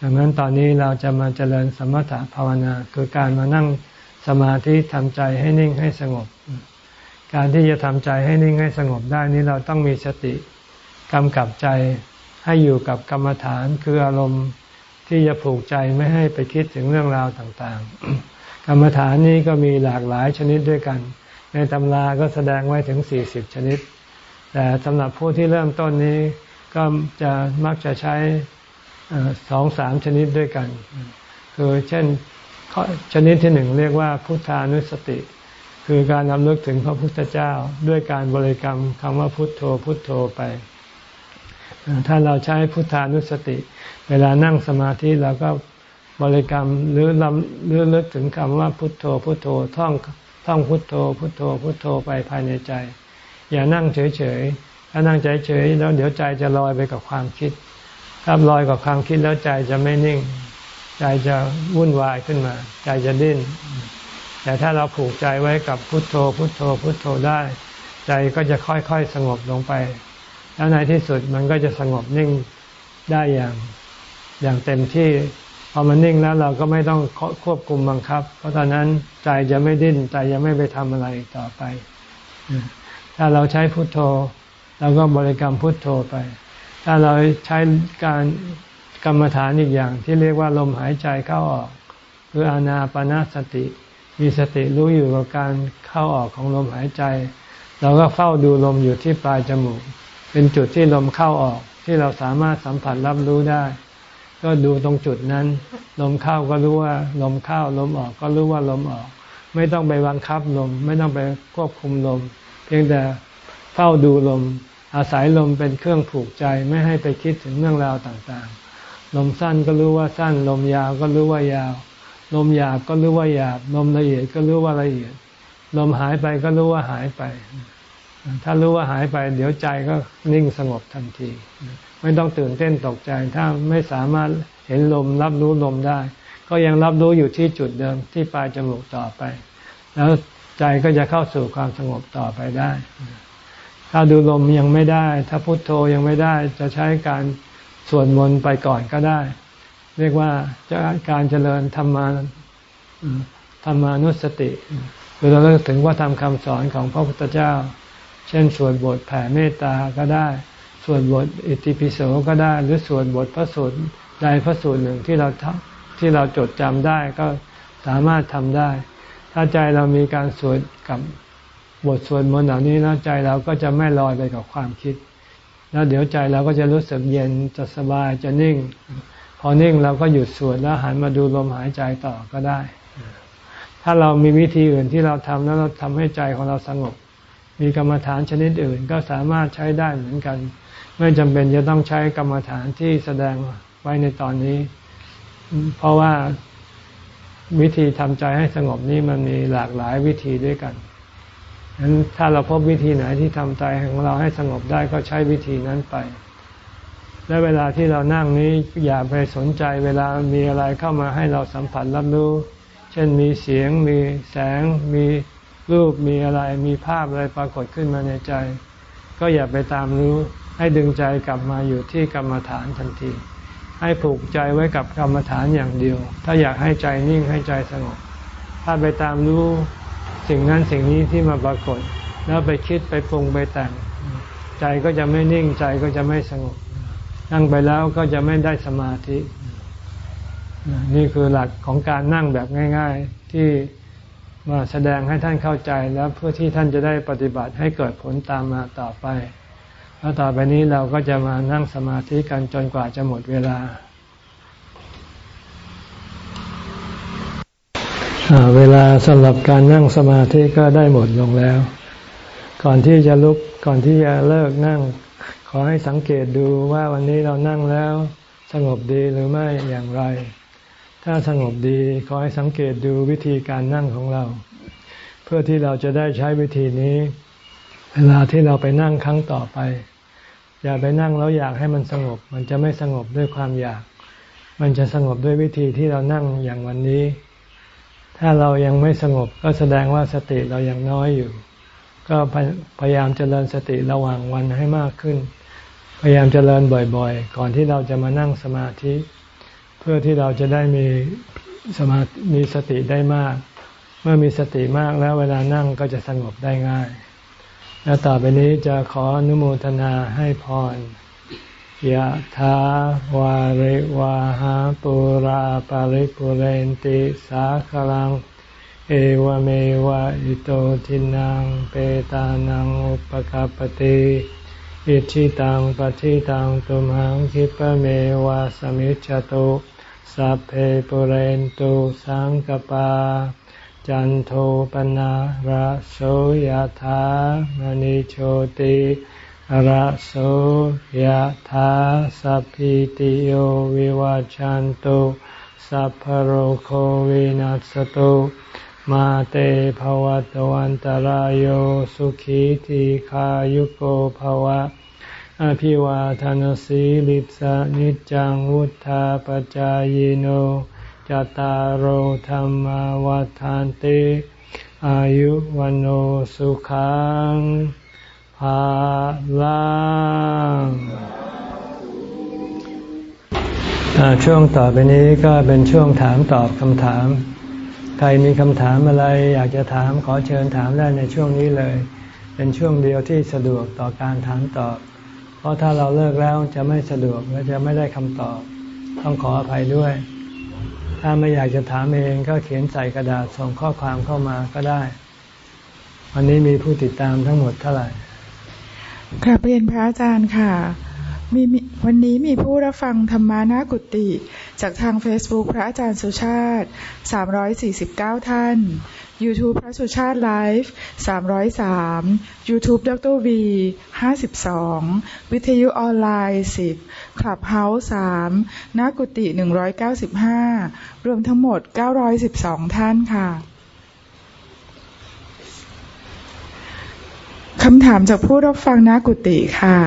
A: ดังนั้นตอนนี้เราจะมาเจริญสมถะภาวนา คือการมานั่งสมาธิทำใจให้นิ่งให้สงบ การที่จะทำใจให้นิ่งให้สงบได้นี้เราต้องมีสติกำกับใจให้อยู่กับกรรมฐานคืออารมณ์ที่จะผูกใจไม่ให้ไปคิดถึงเรื่องราวต่างๆ กรรมฐานนี้ก็มีหลากหลายชนิดด้วยกัน ในตำราก็แสดงไว้ถึงสี่สิบชนิด แต่สำหรับผู้ที่เริ่มต้นนี้ก็จะมักจะใช้สองสามชนิดด้วยกัน คือเช่นชนิดที่หนึ่งเรียกว่าพุทธานุสติ คือการนำลึกถึงพระพุทธเจ้า ด้วยการบริกรรมคำว่าพุทโธพุทโธไป ถ้าเราใช้พุทธานุสติ เวลานั่งสมาธิเราก็ บริกรรมหรือลำหรือลึกถึงคำว่าพุทโธพุทโธท่องท่องพุทโธ พุทโธ พุทโธไปภายในใจ อย่านั่งเฉยๆถ้านั่งเฉยๆแล้วเดี๋ยวใจจะลอยไปกับความคิด ถ้าลอยกับความคิดแล้วใจจะไม่นิ่ง ใจจะวุ่นวายขึ้นมา ใจจะดิ้น แต่ถ้าเราผูกใจไว้กับพุทโธ พุทโธ พุทโธได้ ใจก็จะค่อยๆสงบลงไป แล้วในที่สุดมันก็จะสงบนิ่งได้อย่างอย่างเต็มที่ อมันนิ่งแล้วเราก็ไม่ต้องควบคุมบังคับ เพราะตอนนั้นใจจะไม่ดิ้นใจจะไม่ไปทำอะไรต่อไป ถ้าเราใช้พุทโธเราก็บริกรรมพุทโธไป ถ้าเราใช้การกรรมฐานอีกอย่าง ที่เรียกว่าลมหายใจเข้าออกคืออานาปนาสติ มีสติรู้อยู่กับการเข้าออกของลมหายใจ เราก็เฝ้าดูลมอยู่ที่ปลายจมูก เป็นจุดที่ลมเข้าออกที่เราสามารถสัมผัสรับรู้ได้ ก็ดูตรงจุดนั้น ลมเข้าก็รู้ว่าลมเข้าลมออกก็รู้ว่าลมออก ไม่ต้องไปบังคับลม ไม่ต้องไปควบคุมลม เพียงแต่เฝ้าดูลม อาศัยลมเป็นเครื่องผูกใจไม่ให้ไปคิดถึงเรื่องราวต่างๆ ลมสั้นก็รู้ว่าสั้น ลมยาวก็รู้ว่ายาว ลมหยาบก็รู้ว่าหยาบ ลมละเอียดก็รู้ว่าละเอียด ลมหายไปก็รู้ว่าหายไป ถ้ารู้ว่าหายไปเดี๋ยวใจก็นิ่งสงบทันที ไม่ต้องตื่นเต้นตกใจ ถ้าไม่สามารถเห็นลมรับรู้ลมได้ ก็ยังรับรู้อยู่ที่จุดเดิมที่ปลายจมูกต่อไป แล้วใจก็จะเข้าสู่ความสงบต่อไปได้ ถ้าดูลมยังไม่ได้ ถ้าพุโทโธยังไม่ได้ จะใช้การสวดมนต์ไปก่อนก็ได้ เรียกว่าจะการเจริญธรรมาธรรมานุสติคือเราเลิกถึงว่าทำคำสอนของพระพุทธเจ้า เช่นสวดบทแผ่เมตตาก็ได้สวดบทอิติปิโสก็ได้ หรือสวดบทพระสูตรใดพระสูตรหนึ่งที่เราที่เราจดจำได้ก็สามารถทำได้ ถ้าใจเรามีการสวดกับบทสวดมนต์เหล่านี้แล้วใจเราก็จะไม่ลอยไปกับความคิด แล้วเดี๋ยวใจเราก็จะรู้สึกเย็นจะสบายจะนิ่ง พอนิ่งเราก็หยุดสวดแล้วหันมาดูลมหายใจต่อก็ได้ ถ้าเรามีวิธีอื่นที่เราทำแล้วเราทำให้ใจของเราสงบ มีกรรมฐานชนิดอื่นก็สามารถใช้ได้เหมือนกัน ไม่จำเป็นจะต้องใช้กรรมฐานที่แสดงไว้ในตอนนี้ เพราะว่าวิธีทำใจให้สงบนี้มันมีหลากหลายวิธีด้วยกันฉะนั้นถ้าเราพบวิธีไหนที่ทำใจของเราให้สงบได้ก็ใช้วิธีนั้นไป และเวลาที่เรานั่งนี้อย่าไปสนใจเวลามีอะไรเข้ามาให้เราสัมผัสรับรู้ เช่นมีเสียง มีแสง มี รูปมีอะไรมีภาพอะไรปรากฏขึ้นมาในใจ ก็อย่าไปตามรู้ให้ดึงใจกลับมาอยู่ที่กรรมฐานทันที ให้ผูกใจไว้กับกรรมฐานอย่างเดียว ถ้าอยากให้ใจนิ่งให้ใจสงบถ้าไปตามรู้สิ่งนั้นสิ่งนี้ที่มาปรากฏ แล้วไปคิดไปปรุงไปแต่ง ใจก็จะไม่นิ่งใจก็จะไม่สงบ นั่งไปแล้วก็จะไม่ได้สมาธิ นี่คือหลักของการนั่งแบบง่าย ๆที่ มาแสดงให้ท่านเข้าใจแล้วเพื่อที่ท่านจะได้ปฏิบัติให้เกิดผลตามมาต่อไป แล้วต่อไปนี้เราก็จะมานั่งสมาธิกันจนกว่าจะหมดเวลา เวลาสำหรับการนั่งสมาธิก็ได้หมดลงแล้ว ก่อนที่จะลุกก่อนที่จะเลิกนั่ง ขอให้สังเกตดูว่าวันนี้เรานั่งแล้วสงบดีหรือไม่อย่างไร ถ้าสงบดีขอให้สังเกตดูวิธีการนั่งของเรา เพื่อที่เราจะได้ใช้วิธีนี้ เวลาที่เราไปนั่งครั้งต่อไป อย่าไปนั่งแล้วอยากให้มันสงบ มันจะไม่สงบด้วยความอยาก มันจะสงบด้วยวิธีที่เรานั่งอย่างวันนี้ ถ้าเรายังไม่สงบก็แสดงว่าสติเรายังน้อยอยู่ ก็พยายามเจริญสติระหว่างวันให้มากขึ้น พยายามเจริญบ่อยๆ ก่อนที่เราจะมานั่งสมาธิ พื่อที่เราจะได้มีสมามีสติได้มาก เมื่อมีสติมากแล้วเวลานั่งก็จะสงบได้ง่าย แล้วต่อไปนี้จะขออนุโมทนาให้พรยะถาวาริวาหาปุราปาริปุเรนติสาคลัง เอวเมวะอิโตทินังเปตานังอุปกาปติอิชิตังปฏิตังตุมหังคิปเมวะสมิจจตุ สัพเพปุเรนตุสังกปา จันโทปนะระโสยธามณิโชติระโสยธาสัพพิติโยวิวาจันตุสัพพโรโควินัสตุมาเตภวตวันตารโยสุขีทีขายุโกภวะ อภิวาทานสีลิสานิจังวุธาปจายโนจตารโหธรรมวาทานติ อายุวันโอสุขังภาลังช่วงต่อไปนี้ก็เป็นช่วงถามตอบคำถาม ใครมีคำถามอะไรอยากจะถามขอเชิญถามได้ในช่วงนี้เลย เป็นช่วงเดียวที่สะดวกต่อการถามตอบ ราะถ้าเราเลิกแล้วจะไม่สะดวกและจะไม่ได้คำตอบ ต้องขออภัยด้วย ถ้าไม่อยากจะถามเองก็เขียนใส่กระดาษส่งข้อความเข้ามาก็ได้ วันนี้มีผู้ติดตามทั้งหมดเท่าไหร่
B: กราบเรียนพระอาจารย์ค่ะมีวันนี้มีผู้รับฟังธรรมานากุติ จากทาง Facebook พระอาจารย์สุชาติ 349 ท่าน YouTube พระสุชาติไลฟ์303 YouTube ดรวี52 วิทยุออนไลน์ 10คลับเฮาส์3นากุติ 195 รวมทั้งหมด 912 ท่านค่ะคำถามจากผู้รับฟังนากุติค่ะ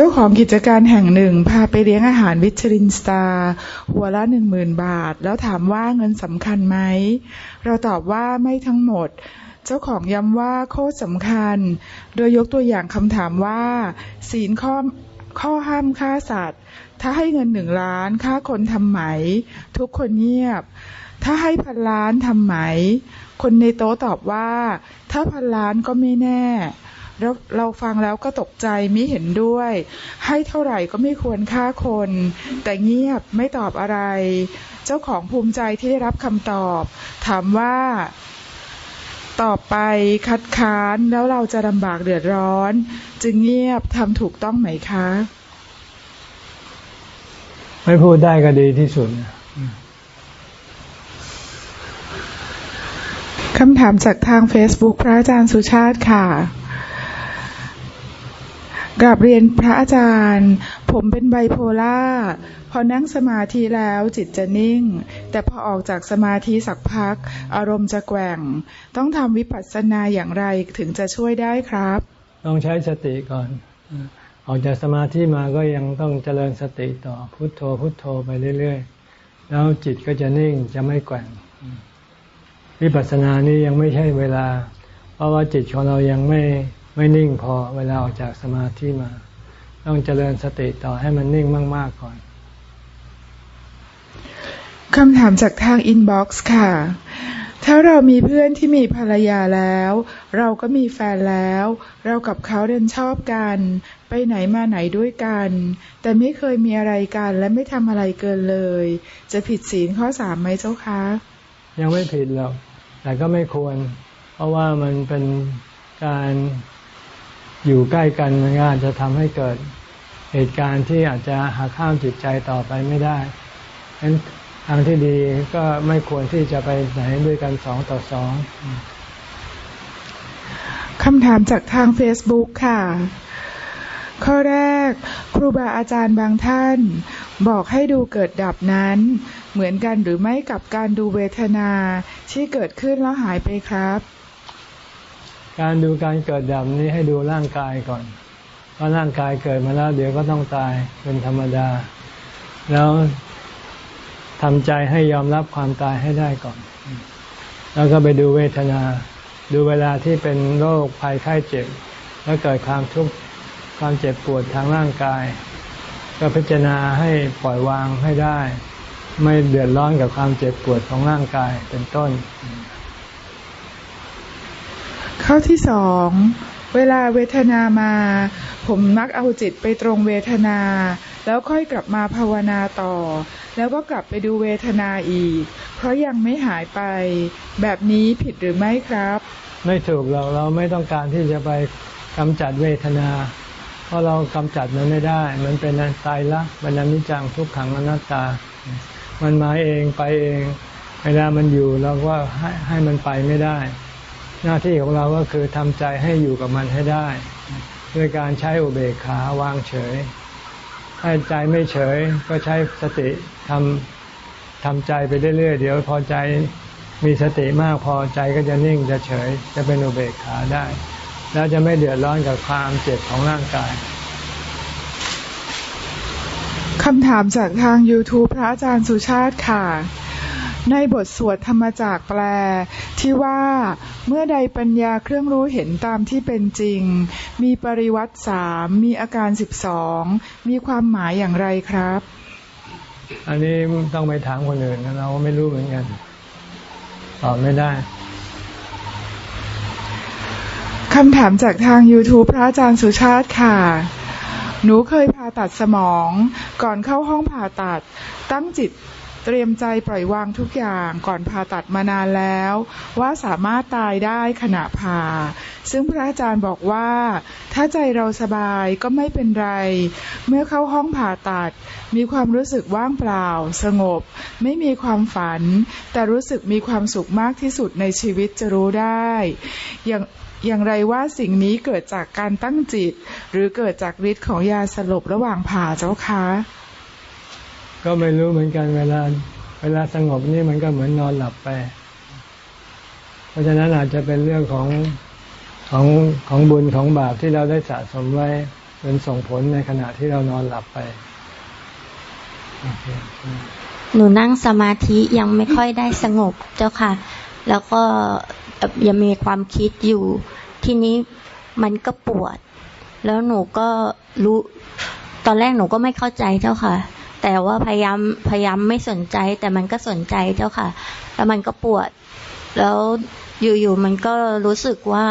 B: จ้าของกิจการแห่งหนึ่ง พาไปเลี้ยงอาหารวิชรินสตาร์หัวละหนึ่งหมื่นบาท แล้วถามว่าเงินสำคัญไหม เราตอบว่าไม่ทั้งหมด เจ้าของย้ำว่าโคตรสำคัญ โดยยกตัวอย่างคำถามว่า ศีลข้อข้อห้ามฆ่าสัตว์ ถ้าให้เงินหนึ่งล้านฆ่าคนทำไหม ทุกคนเงียบ ถ้าให้พันล้านทำไหม คนในโต๊ะตอบว่า ถ้าพันล้านก็ไม่แน่ เราเราฟังแล้วก็ตกใจมิเห็นด้วย ให้เท่าไหร่ก็ไม่ควรฆ่าคน แต่เงียบไม่ตอบอะไร เจ้าของภูมิใจที่ได้รับคำตอบ ถามว่าตอบไปคัดค้านแล้วเราจะลำบากเดือดร้อน จึงเงียบทำถูกต้องไหมคะ
A: ไม่พูดได้ก็ดีที่สุด
B: คำถามจากทาง Facebook พระอาจารย์สุชาติค่ะ กราบเรียนพระอาจารย์ ผมเป็นไบโพล่าพอนั่งสมาธิแล้วจิตจะนิ่ง แต่พอออกจากสมาธิสักพัก อารมณ์จะแกว่ง ต้องทำวิปัสสนาอย่างไรถึงจะช่วยได้ครับ
A: ต้องใช้สติก่อน ออกจากสมาธิมาก็ยังต้องเจริญสติต่อพุทโธพุทโธไปเรื่อย ๆ แล้วจิตก็จะนิ่งจะไม่แกว่ง วิปัสสนานี้ยังไม่ใช่เวลา เพราะว่าจิตของเรายังไม่ ไม่นิ่งพอเวลาออกจากสมาธิมา ต้องเจริญสติต่อให้มันนิ่งมาก ๆก่อน
B: คำถามจากทางอินบ็อกซ์ค่ะ ถ้าเรามีเพื่อนที่มีภรรยาแล้ว เราก็มีแฟนแล้ว เรากับเขาเดินชอบกัน ไปไหนมาไหนด้วยกัน แต่ไม่เคยมีอะไรกันและไม่ทำอะไรเกินเลย จะผิดศีลข้อสามไหมเจ้าคะ
A: ยังไม่ผิดหรอก แต่ก็ไม่ควร เพราะว่ามันเป็นการ อยู่ใกล้กันมันก็อาจจะทำให้เกิดเหตุการณ์ที่อาจจะหักข้ามจิตใจต่อไปไม่ได้ฉะนั้นทางที่ดีก็ไม่ควรที่จะไปไหนด้วยกันสองต่อสอง
B: คำถามจากทาง Facebook ค่ะ ข้อแรก ครูบาอาจารย์บางท่าน บอกให้ดูเกิดดับนั้น เหมือนกันหรือไม่กับการดูเวทนาที่เกิดขึ้นแล้วหายไปครับ
A: การดูการเกิดดับนี้ให้ดูร่างกายก่อนเพราะร่างกายเกิดมาแล้ว เดี๋ยวก็ต้องตายเป็นธรรมดา แล้วทำใจให้ยอมรับความตายให้ได้ก่อน แล้วก็ไปดูเวทนา ดูเวลาที่เป็นโรคภัยไข้เจ็บ แล้วเกิดความทุกข์ความเจ็บปวดทางร่างกาย ก็พิจารณาให้ปล่อยวางให้ได้ ไม่เดือดร้อนกับความเจ็บปวดของร่างกายเป็นต้น
B: ข้อที่สองเวลาเวทนามา ผมนักเอาจิตไปตรงเวทนา แล้วค่อยกลับมาภาวนาต่อ แล้วก็กลับไปดูเวทนาอีก เพราะยังไม่หายไป แบบนี้ผิดหรือไม่ครับ
A: ไม่ถูกเราเราไม่ต้องการที่จะไปกำจัดเวทนา เพราะเรากำจัดมันไม่ได้ มันเป็นอตายละมันอนิจจังทุกขังอนัตตา มันมาเองไปเอง เวลามันอยู่เราก็ให้ให้มันไปไม่ได้ หน้าที่ของเราก็คือทำใจให้อยู่กับมันให้ได้ ด้วยการใช้อุเบกขาวางเฉยถ้าใจไม่เฉยก็ใช้สติทำทำใจไปเรื่อยๆเดี๋ยวพอใจมีสติมากพอใจก็จะนิ่งจะเฉย จะเป็นอุเบกขาได้ แล้วจะไม่เดือดร้อนกับความเจ็บของร่างกาย
B: คำถามจากทาง YouTube พระอาจารย์สุชาติค่ะ ในบทสวดธรรมจากแปล ที่ว่าเมื่อใดปัญญาเครื่องรู้เห็นตามที่เป็นจริง มีปริวัติสามมีอาการสิบสองมีความหมายอย่างไรครับ
A: อันนี้ต้องไปถามคนอื่นเราไม่รู้เหมือนกันตอบไม่ได้
B: คำถามจากทาง YouTube พระอาจารย์สุชาติค่ะ หนูเคยผ่าตัดสมอง ก่อนเข้าห้องผ่าตัด ตั้งจิต เตรียมใจปล่อยวางทุกอย่างก่อนผ่าตัดมานานแล้ว ว่าสามารถตายได้ขณะผ่า ซึ่งพระอาจารย์บอกว่า ถ้าใจเราสบายก็ไม่เป็นไร เมื่อเข้าห้องผ่าตัด มีความรู้สึกว่างเปล่า สงบ ไม่มีความฝัน แต่รู้สึกมีความสุขมากที่สุดในชีวิตจะรู้ได้ อย่างอย่างไรว่าสิ่งนี้เกิดจากการตั้งจิต หรือเกิดจากฤทธิ์ของยาสลบระหว่างผ่าเจ้าคะ
A: ก็ไม่รู้เหมือนกันเวลา เวลาสงบนี่มันก็เหมือนนอนหลับไป เพราะฉะนั้นอาจจะเป็นเรื่องของของของบุญของบาปที่เราได้สะสมไว้เป็นส่งผลในขณะที่เรานอนหลับไป
C: หนูนั่งสมาธิยังไม่ค่อยได้สงบเจ้าค่ะ แล้วก็ยังมีความคิดอยู่ ทีนี้มันก็ปวด แล้วหนูก็รู้ ตอนแรกหนูก็ไม่เข้าใจเจ้าค่ะ แต่ว่าพยายามพยายามไม่สนใจ แต่มันก็สนใจเจ้าค่ะ แล้วมันก็ปวด แล้วอยู่ๆมันก็รู้สึกว่า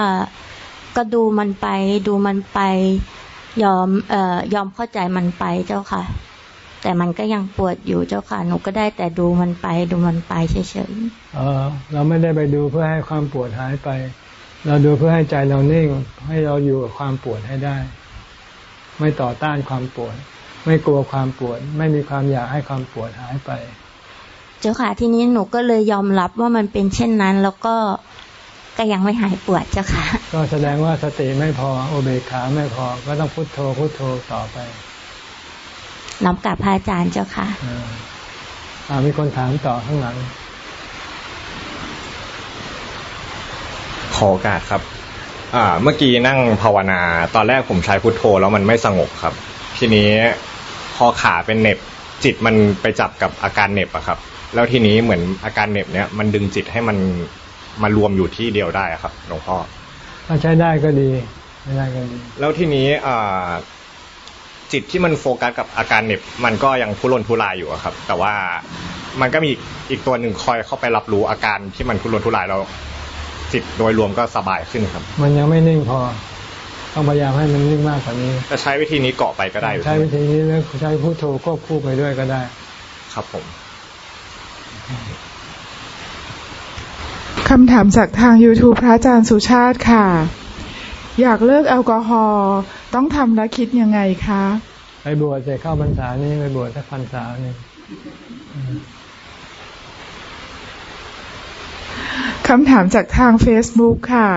C: ก็ดูมันไป ดูมันไป ยอมเอ่อยอมเข้าใจมันไปเจ้าค่ะ แต่มันก็ยังปวดอยู่เจ้าค่ะ หนูก็ได้แต่ดูมันไป ดูมันไปเฉยๆ
A: เออเราไม่ได้ไปดูเพื่อให้ความปวดหายไป เราดูเพื่อให้ใจเรานิ่งให้เราอยู่กับความปวดให้ได้ ไม่ต่อต้านความปวด ไม่กลัวความปวด ไม่มีความอยากให้ความปวดหายไป
C: เจ้าค่ะ ทีนี้หนูก็เลยยอมรับว่ามันเป็นเช่นนั้น แล้วก็ก็ยังไม่หายปวดเจ้าค่ะ
A: ก็แสดงว่าสติไม่พอโอเบคขาไม่พอ ก็ต้องพุโทโธพุโทโธต่อไป
C: น้อมกับพระอาจารย์เจ้าค่ะ
A: อ่ามีคนถามต่อข้างหลัง
D: ขอโอกาสครับ อ่า เมื่อกี้นั่งภาวนา ตอนแรกผมใช้พุทโธแล้วมันไม่สงบครับ ทีนี้ พอขาเป็นเน็บจิตมันไปจับกับอาการเน็บอะครับ แล้วทีนี้เหมือนอาการเน็บเนี้ยมันดึงจิตให้มันมารวมอยู่ที่เดียวได้ครับหลวงพ่อ
A: ถ้าใช้ได้ก็ดีไม่ได้ก็ดี
D: แล้วทีนี้อ่าจิตที่มันโฟกัสกับอาการเน็บมันก็ยังทุรนทุรายอยู่ครับ แต่ว่ามันก็มีอีกตัวหนึ่งคอยเข้าไปรับรู้อาการที่มันทุรนทุรายแล้วจิตโดยรวมก็สบายขึ้นครับ
A: มันยังไม่นิ่งพอ ต้องพยายามให้มันนิ่งมากกว่านี้
D: จะใช้วิธีนี้เกาะไปก็ได้
A: ใช้วิธีนี้แล้วใช้พุทโธควบคู่ไปด้วยก็ได้
D: ครับผม
B: คำถามจากทาง YouTube พระอาจารย์สุชาติค่ะ อยากเลิกแอลกอฮอล์ต้องทำและคิดยังไงคะ
A: ไปบวชจะเข้าพรรษานี่ไปบวชสักพรรษานี่
B: คำถามจากทาง Facebook ค่ะ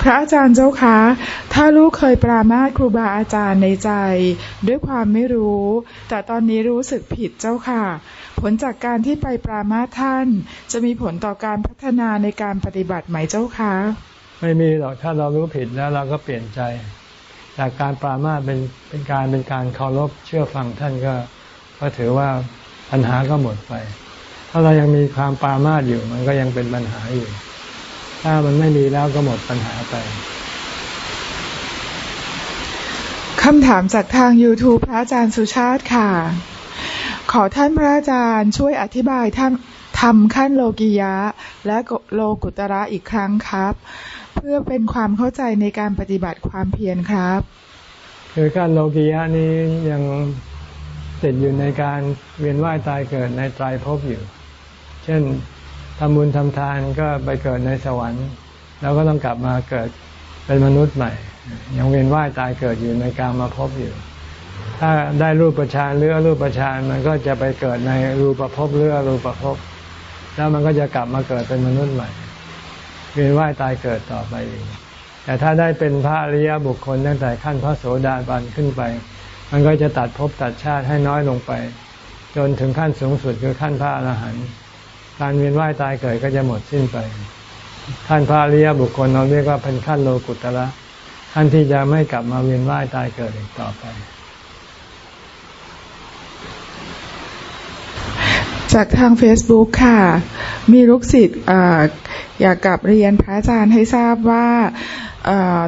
B: พระอาจารย์เจ้าคะ ถ้าลูกเคยปรามาสครูบาอาจารย์ในใจ ด้วยความไม่รู้ แต่ตอนนี้รู้สึกผิดเจ้าค่ะ ผลจากการที่ไปปรามาสท่าน จะมีผลต่อการพัฒนาในการปฏิบัติไหมเจ้าคะ
A: ไม่มีหรอกถ้าเรารู้ผิดแล้วเราก็เปลี่ยนใจจากการปรามาสเป็นเป็นการเป็นการเคารพเชื่อฟังท่านก็ ก็ถือว่าปัญหาก็หมดไป ถ้าเรายังมีความปรามาสอยู่ มันก็ยังเป็นปัญหาอยู่ ถ้ามันไม่มีแล้วก็หมดปัญหาไป
B: คำถามจากทาง YouTube พระอาจารย์สุชาติค่ะ ขอท่านพระอาจารย์ช่วยอธิบายท่านทำขั้นโลกิยะ และโลกุตระอีกครั้งครับ เพื่อเป็นความเข้าใจในการปฏิบัติความเพียรครับ
A: คือการโลกิยะนี้ยังติดอยู่ในการเวียนว่ายตายเกิดในไตรภพอยู่ เช่น ทำบุญทำทานก็ไปเกิดในสวรรค์ แล้วก็ต้องกลับมาเกิดเป็นมนุษย์ใหม่ ยังเวียนว่ายตายเกิดอยู่ในการมาพบอยู่ ถ้าได้รูปประชานหรือรูปประชานมันก็จะไปเกิดในรูปภพหรือรูปภพแล้วมันก็จะกลับมาเกิดเป็นมนุษย์ใหม่ เวียนว่ายตายเกิดต่อไปเองแต่ถ้าได้เป็นพระอริยบุคคลตั้งแต่ขั้นพระโสดาบันขึ้นไป มันก็จะตัดภพตัดชาติให้น้อยลงไป จนถึงขั้นสูงสุดคือขั้นพระอรหันต์ การเวียนว่ายตายเกิดก็จะหมดสิ้นไปขั้นพระริยบุคคลเราเรียกว่าเป็นขั้นโลกุตระขั้นที่จะไม่กลับมาเวียนว่ายตายเกิดอีกต่อไป
B: จากทาง Facebook ค่ะ มีลูกศิษย์อยากกลับเรียนพระอาจารย์ให้ทราบว่า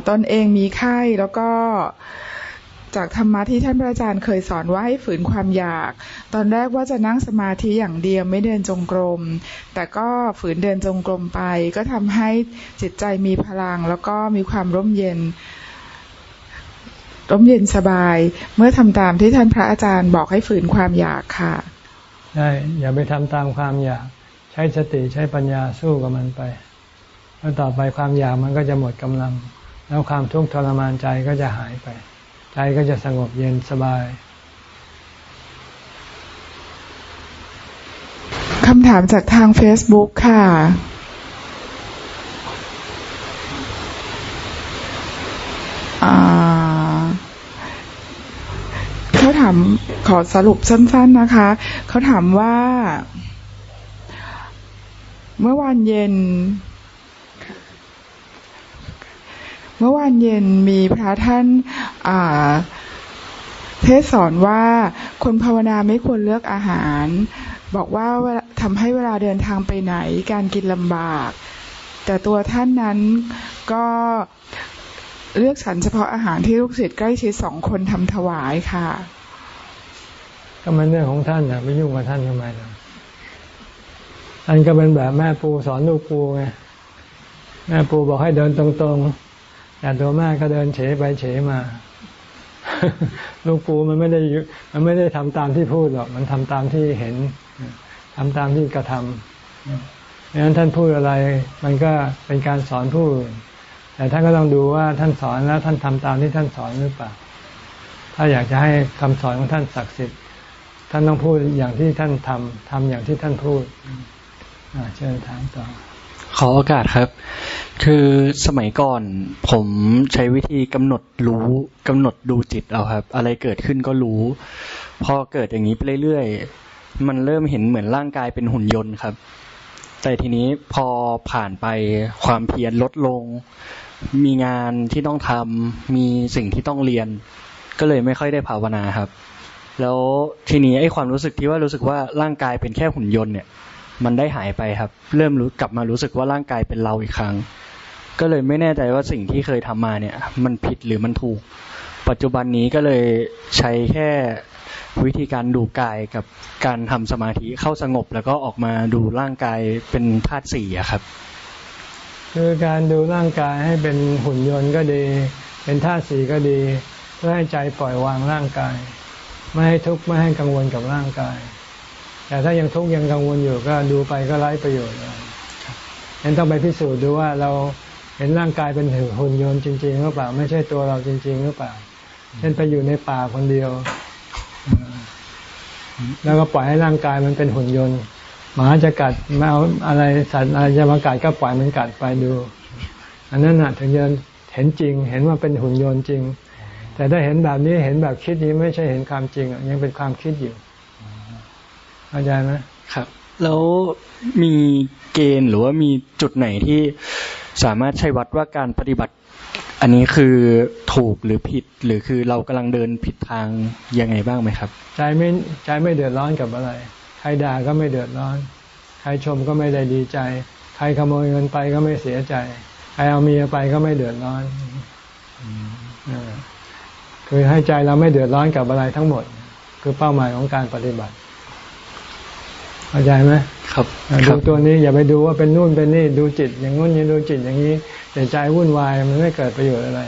B: ตนเองมีไข้แล้วก็ จากธรรมะที่ท่านพระอาจารย์เคยสอนว่าให้ฝืนความอยาก ตอนแรกว่าจะนั่งสมาธิอย่างเดียวไม่เดินจงกรม แต่ก็ฝืนเดินจงกรมไป ก็ทำให้จิตใจมีพลัง แล้วก็มีความร่มเย็น ร่มเย็นสบาย เมื่อทำตามที่ท่านพระอาจารย์บอกให้ฝืนความอยากค่ะ
A: ใช่อย่าไปทำตามความอยาก ใช้สติใช้ปัญญาสู้กับมันไปแล้วต่อไปความอยากมันก็จะหมดกำลัง แล้วความทุกข์ทรมานใจก็จะหายไป ใจก็จะสงบเย็นสบาย
B: คำถามจากทาง Facebook ค่ะ เขาถามขอสรุปสั้น ๆนะคะ เขาถามว่า เมื่อวานเย็น เมื่อวานเย็นมีพระท่านเทศสอนว่าคนภาวนาไม่ควรเลือกอาหาร บอกว่าทำให้เวลาเดินทางไปไหนการกินลำบาก แต่ตัวท่านนั้นก็เลือกฉันเฉพาะอาหารที่ลูกศิษย์ใกล้ชิดสองคนทำถวายค่ะ
A: ก็มันเรื่องของท่านนะไม่ยุ่งกับท่านทำไมนะท่านก็เป็นแบบแม่ปูสอนลูกปูไงแม่ปูบอกให้เดินตรงๆ แต่ตัวแม่ก็เดินเฉยไปเฉยมาลูกปูมันไม่ได้มันไม่ได้ทำตามที่พูดหรอกมันทำตามที่เห็นทำตามที่กระทำดังนั้นท่านพูดอะไร มันก็เป็นการสอนผู้อื่นแต่ท่านก็ต้องดูว่าท่านสอนแล้วท่านทำตามที่ท่านสอนหรือเปล่า ถ้าอยากจะให้คำสอนของท่านศักดิ์สิทธิ์ ท่านต้องพูดอย่างที่ท่านทำทำอย่างที่ท่านพูดเชิญถามต่อ
E: ขอโอกาสครับ คือสมัยก่อนผมใช้วิธีกำหนดรู้กำหนดดูจิตเอาครับ อะไรเกิดขึ้นก็รู้ พอเกิดอย่างนี้ไปเรื่อยๆ มันเริ่มเห็นเหมือนร่างกายเป็นหุ่นยนต์ครับ แต่ทีนี้พอผ่านไปความเพียรลดลง มีงานที่ต้องทำมีสิ่งที่ต้องเรียน ก็เลยไม่ค่อยได้ภาวนาครับ แล้วทีนี้ไอ้ความรู้สึกที่ว่ารู้สึกว่าร่างกายเป็นแค่หุ่นยนต์เนี่ย มันได้หายไปครับ เริ่มรู้กลับมารู้สึกว่าร่างกายเป็นเราอีกครั้ง ก็เลยไม่แน่ใจว่าสิ่งที่เคยทำมาเนี่ย มันผิดหรือมันถูก ปัจจุบันนี้ก็เลยใช้แค่วิธีการดูกายกับการทำสมาธิเข้าสงบ แล้วก็ออกมาดูร่างกายเป็นธาตุสี่ครับ
A: คือการดูร่างกายให้เป็นหุ่นยนต์ก็ดี เป็นธาตุสี่ก็ดีเพื่อให้ใจปล่อยวางร่างกาย ไม่ให้ทุกข์ไม่ให้กังวลกับร่างกาย แต่ถ้ายังทุกข์ยังกังวลอยู่ก็ดูไปก็ไร้ประโยชน์ยังต้องไปพิสูจน์ดูว่าเราเห็นร่างกายเป็นหุ่นยนต์จริงๆหรือเปล่า ไม่ใช่ตัวเราจริง ๆ หรือเปล่า เช่นไปอยู่ในป่าคนเดียว แล้วก็ปล่อยให้ร่างกายมันเป็นหุ่นยนต์หมาจะกัดแมวอะไรสัตว์อะไรจะมากัดก็ปล่อยมันกัดไปดู อันนั้นน่ะถึงจะเห็นจริง เห็นว่าเป็นหุ่นยนต์จริง แต่ถ้าเห็นแบบนี้เห็นแบบคิดนี้ไม่ใช่เห็นความจริงยังเป็นความคิดอยู่ เข้าใจไหม
E: ครับ แล้วมีเกณฑ์หรือว่ามีจุดไหนที่สามารถใช้วัดว่าการปฏิบัติ อันนี้คือถูกหรือผิดหรือคือเรากำลังเดินผิดทางยังไงบ้างไหมครับ
A: ใจไม่ใจไม่เดือดร้อนกับอะไร ใครด่าก็ไม่เดือดร้อน ใครชมก็ไม่ได้ดีใจ ใครขโมยเงินไปก็ไม่เสียใจ ใครเอาเมียไปก็ไม่เดือดร้อนคือให้ใจเราไม่เดือดร้อนกับอะไรทั้งหมด คือเป้าหมายของการปฏิบัติ เข้าใจไหม
E: ครับ
A: ดูตัวนี้อย่าไปดูว่าเป็นนู่นเป็นนี่ดูจิต อย่างงู้นยังดูจิตอย่างนี้แต่ใจวุ่นวายมันไม่เกิดประโยชน์อะไร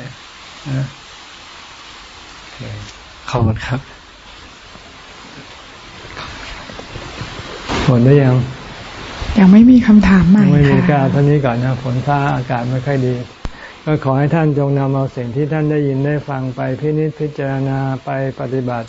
A: นะ
E: ขอบคุณครับ
A: หมดได้ยัง
B: ยังไม่มีคำถามใหม่
A: ไม่มีการเท่านี้ก่อนนะฝนฟ้าอากาศไม่ค่อยดีก็ขอให้ท่านจงนำเอาสิ่งที่ท่านได้ยินได้ฟังไปพินิจพิจารณาไปปฏิบัติ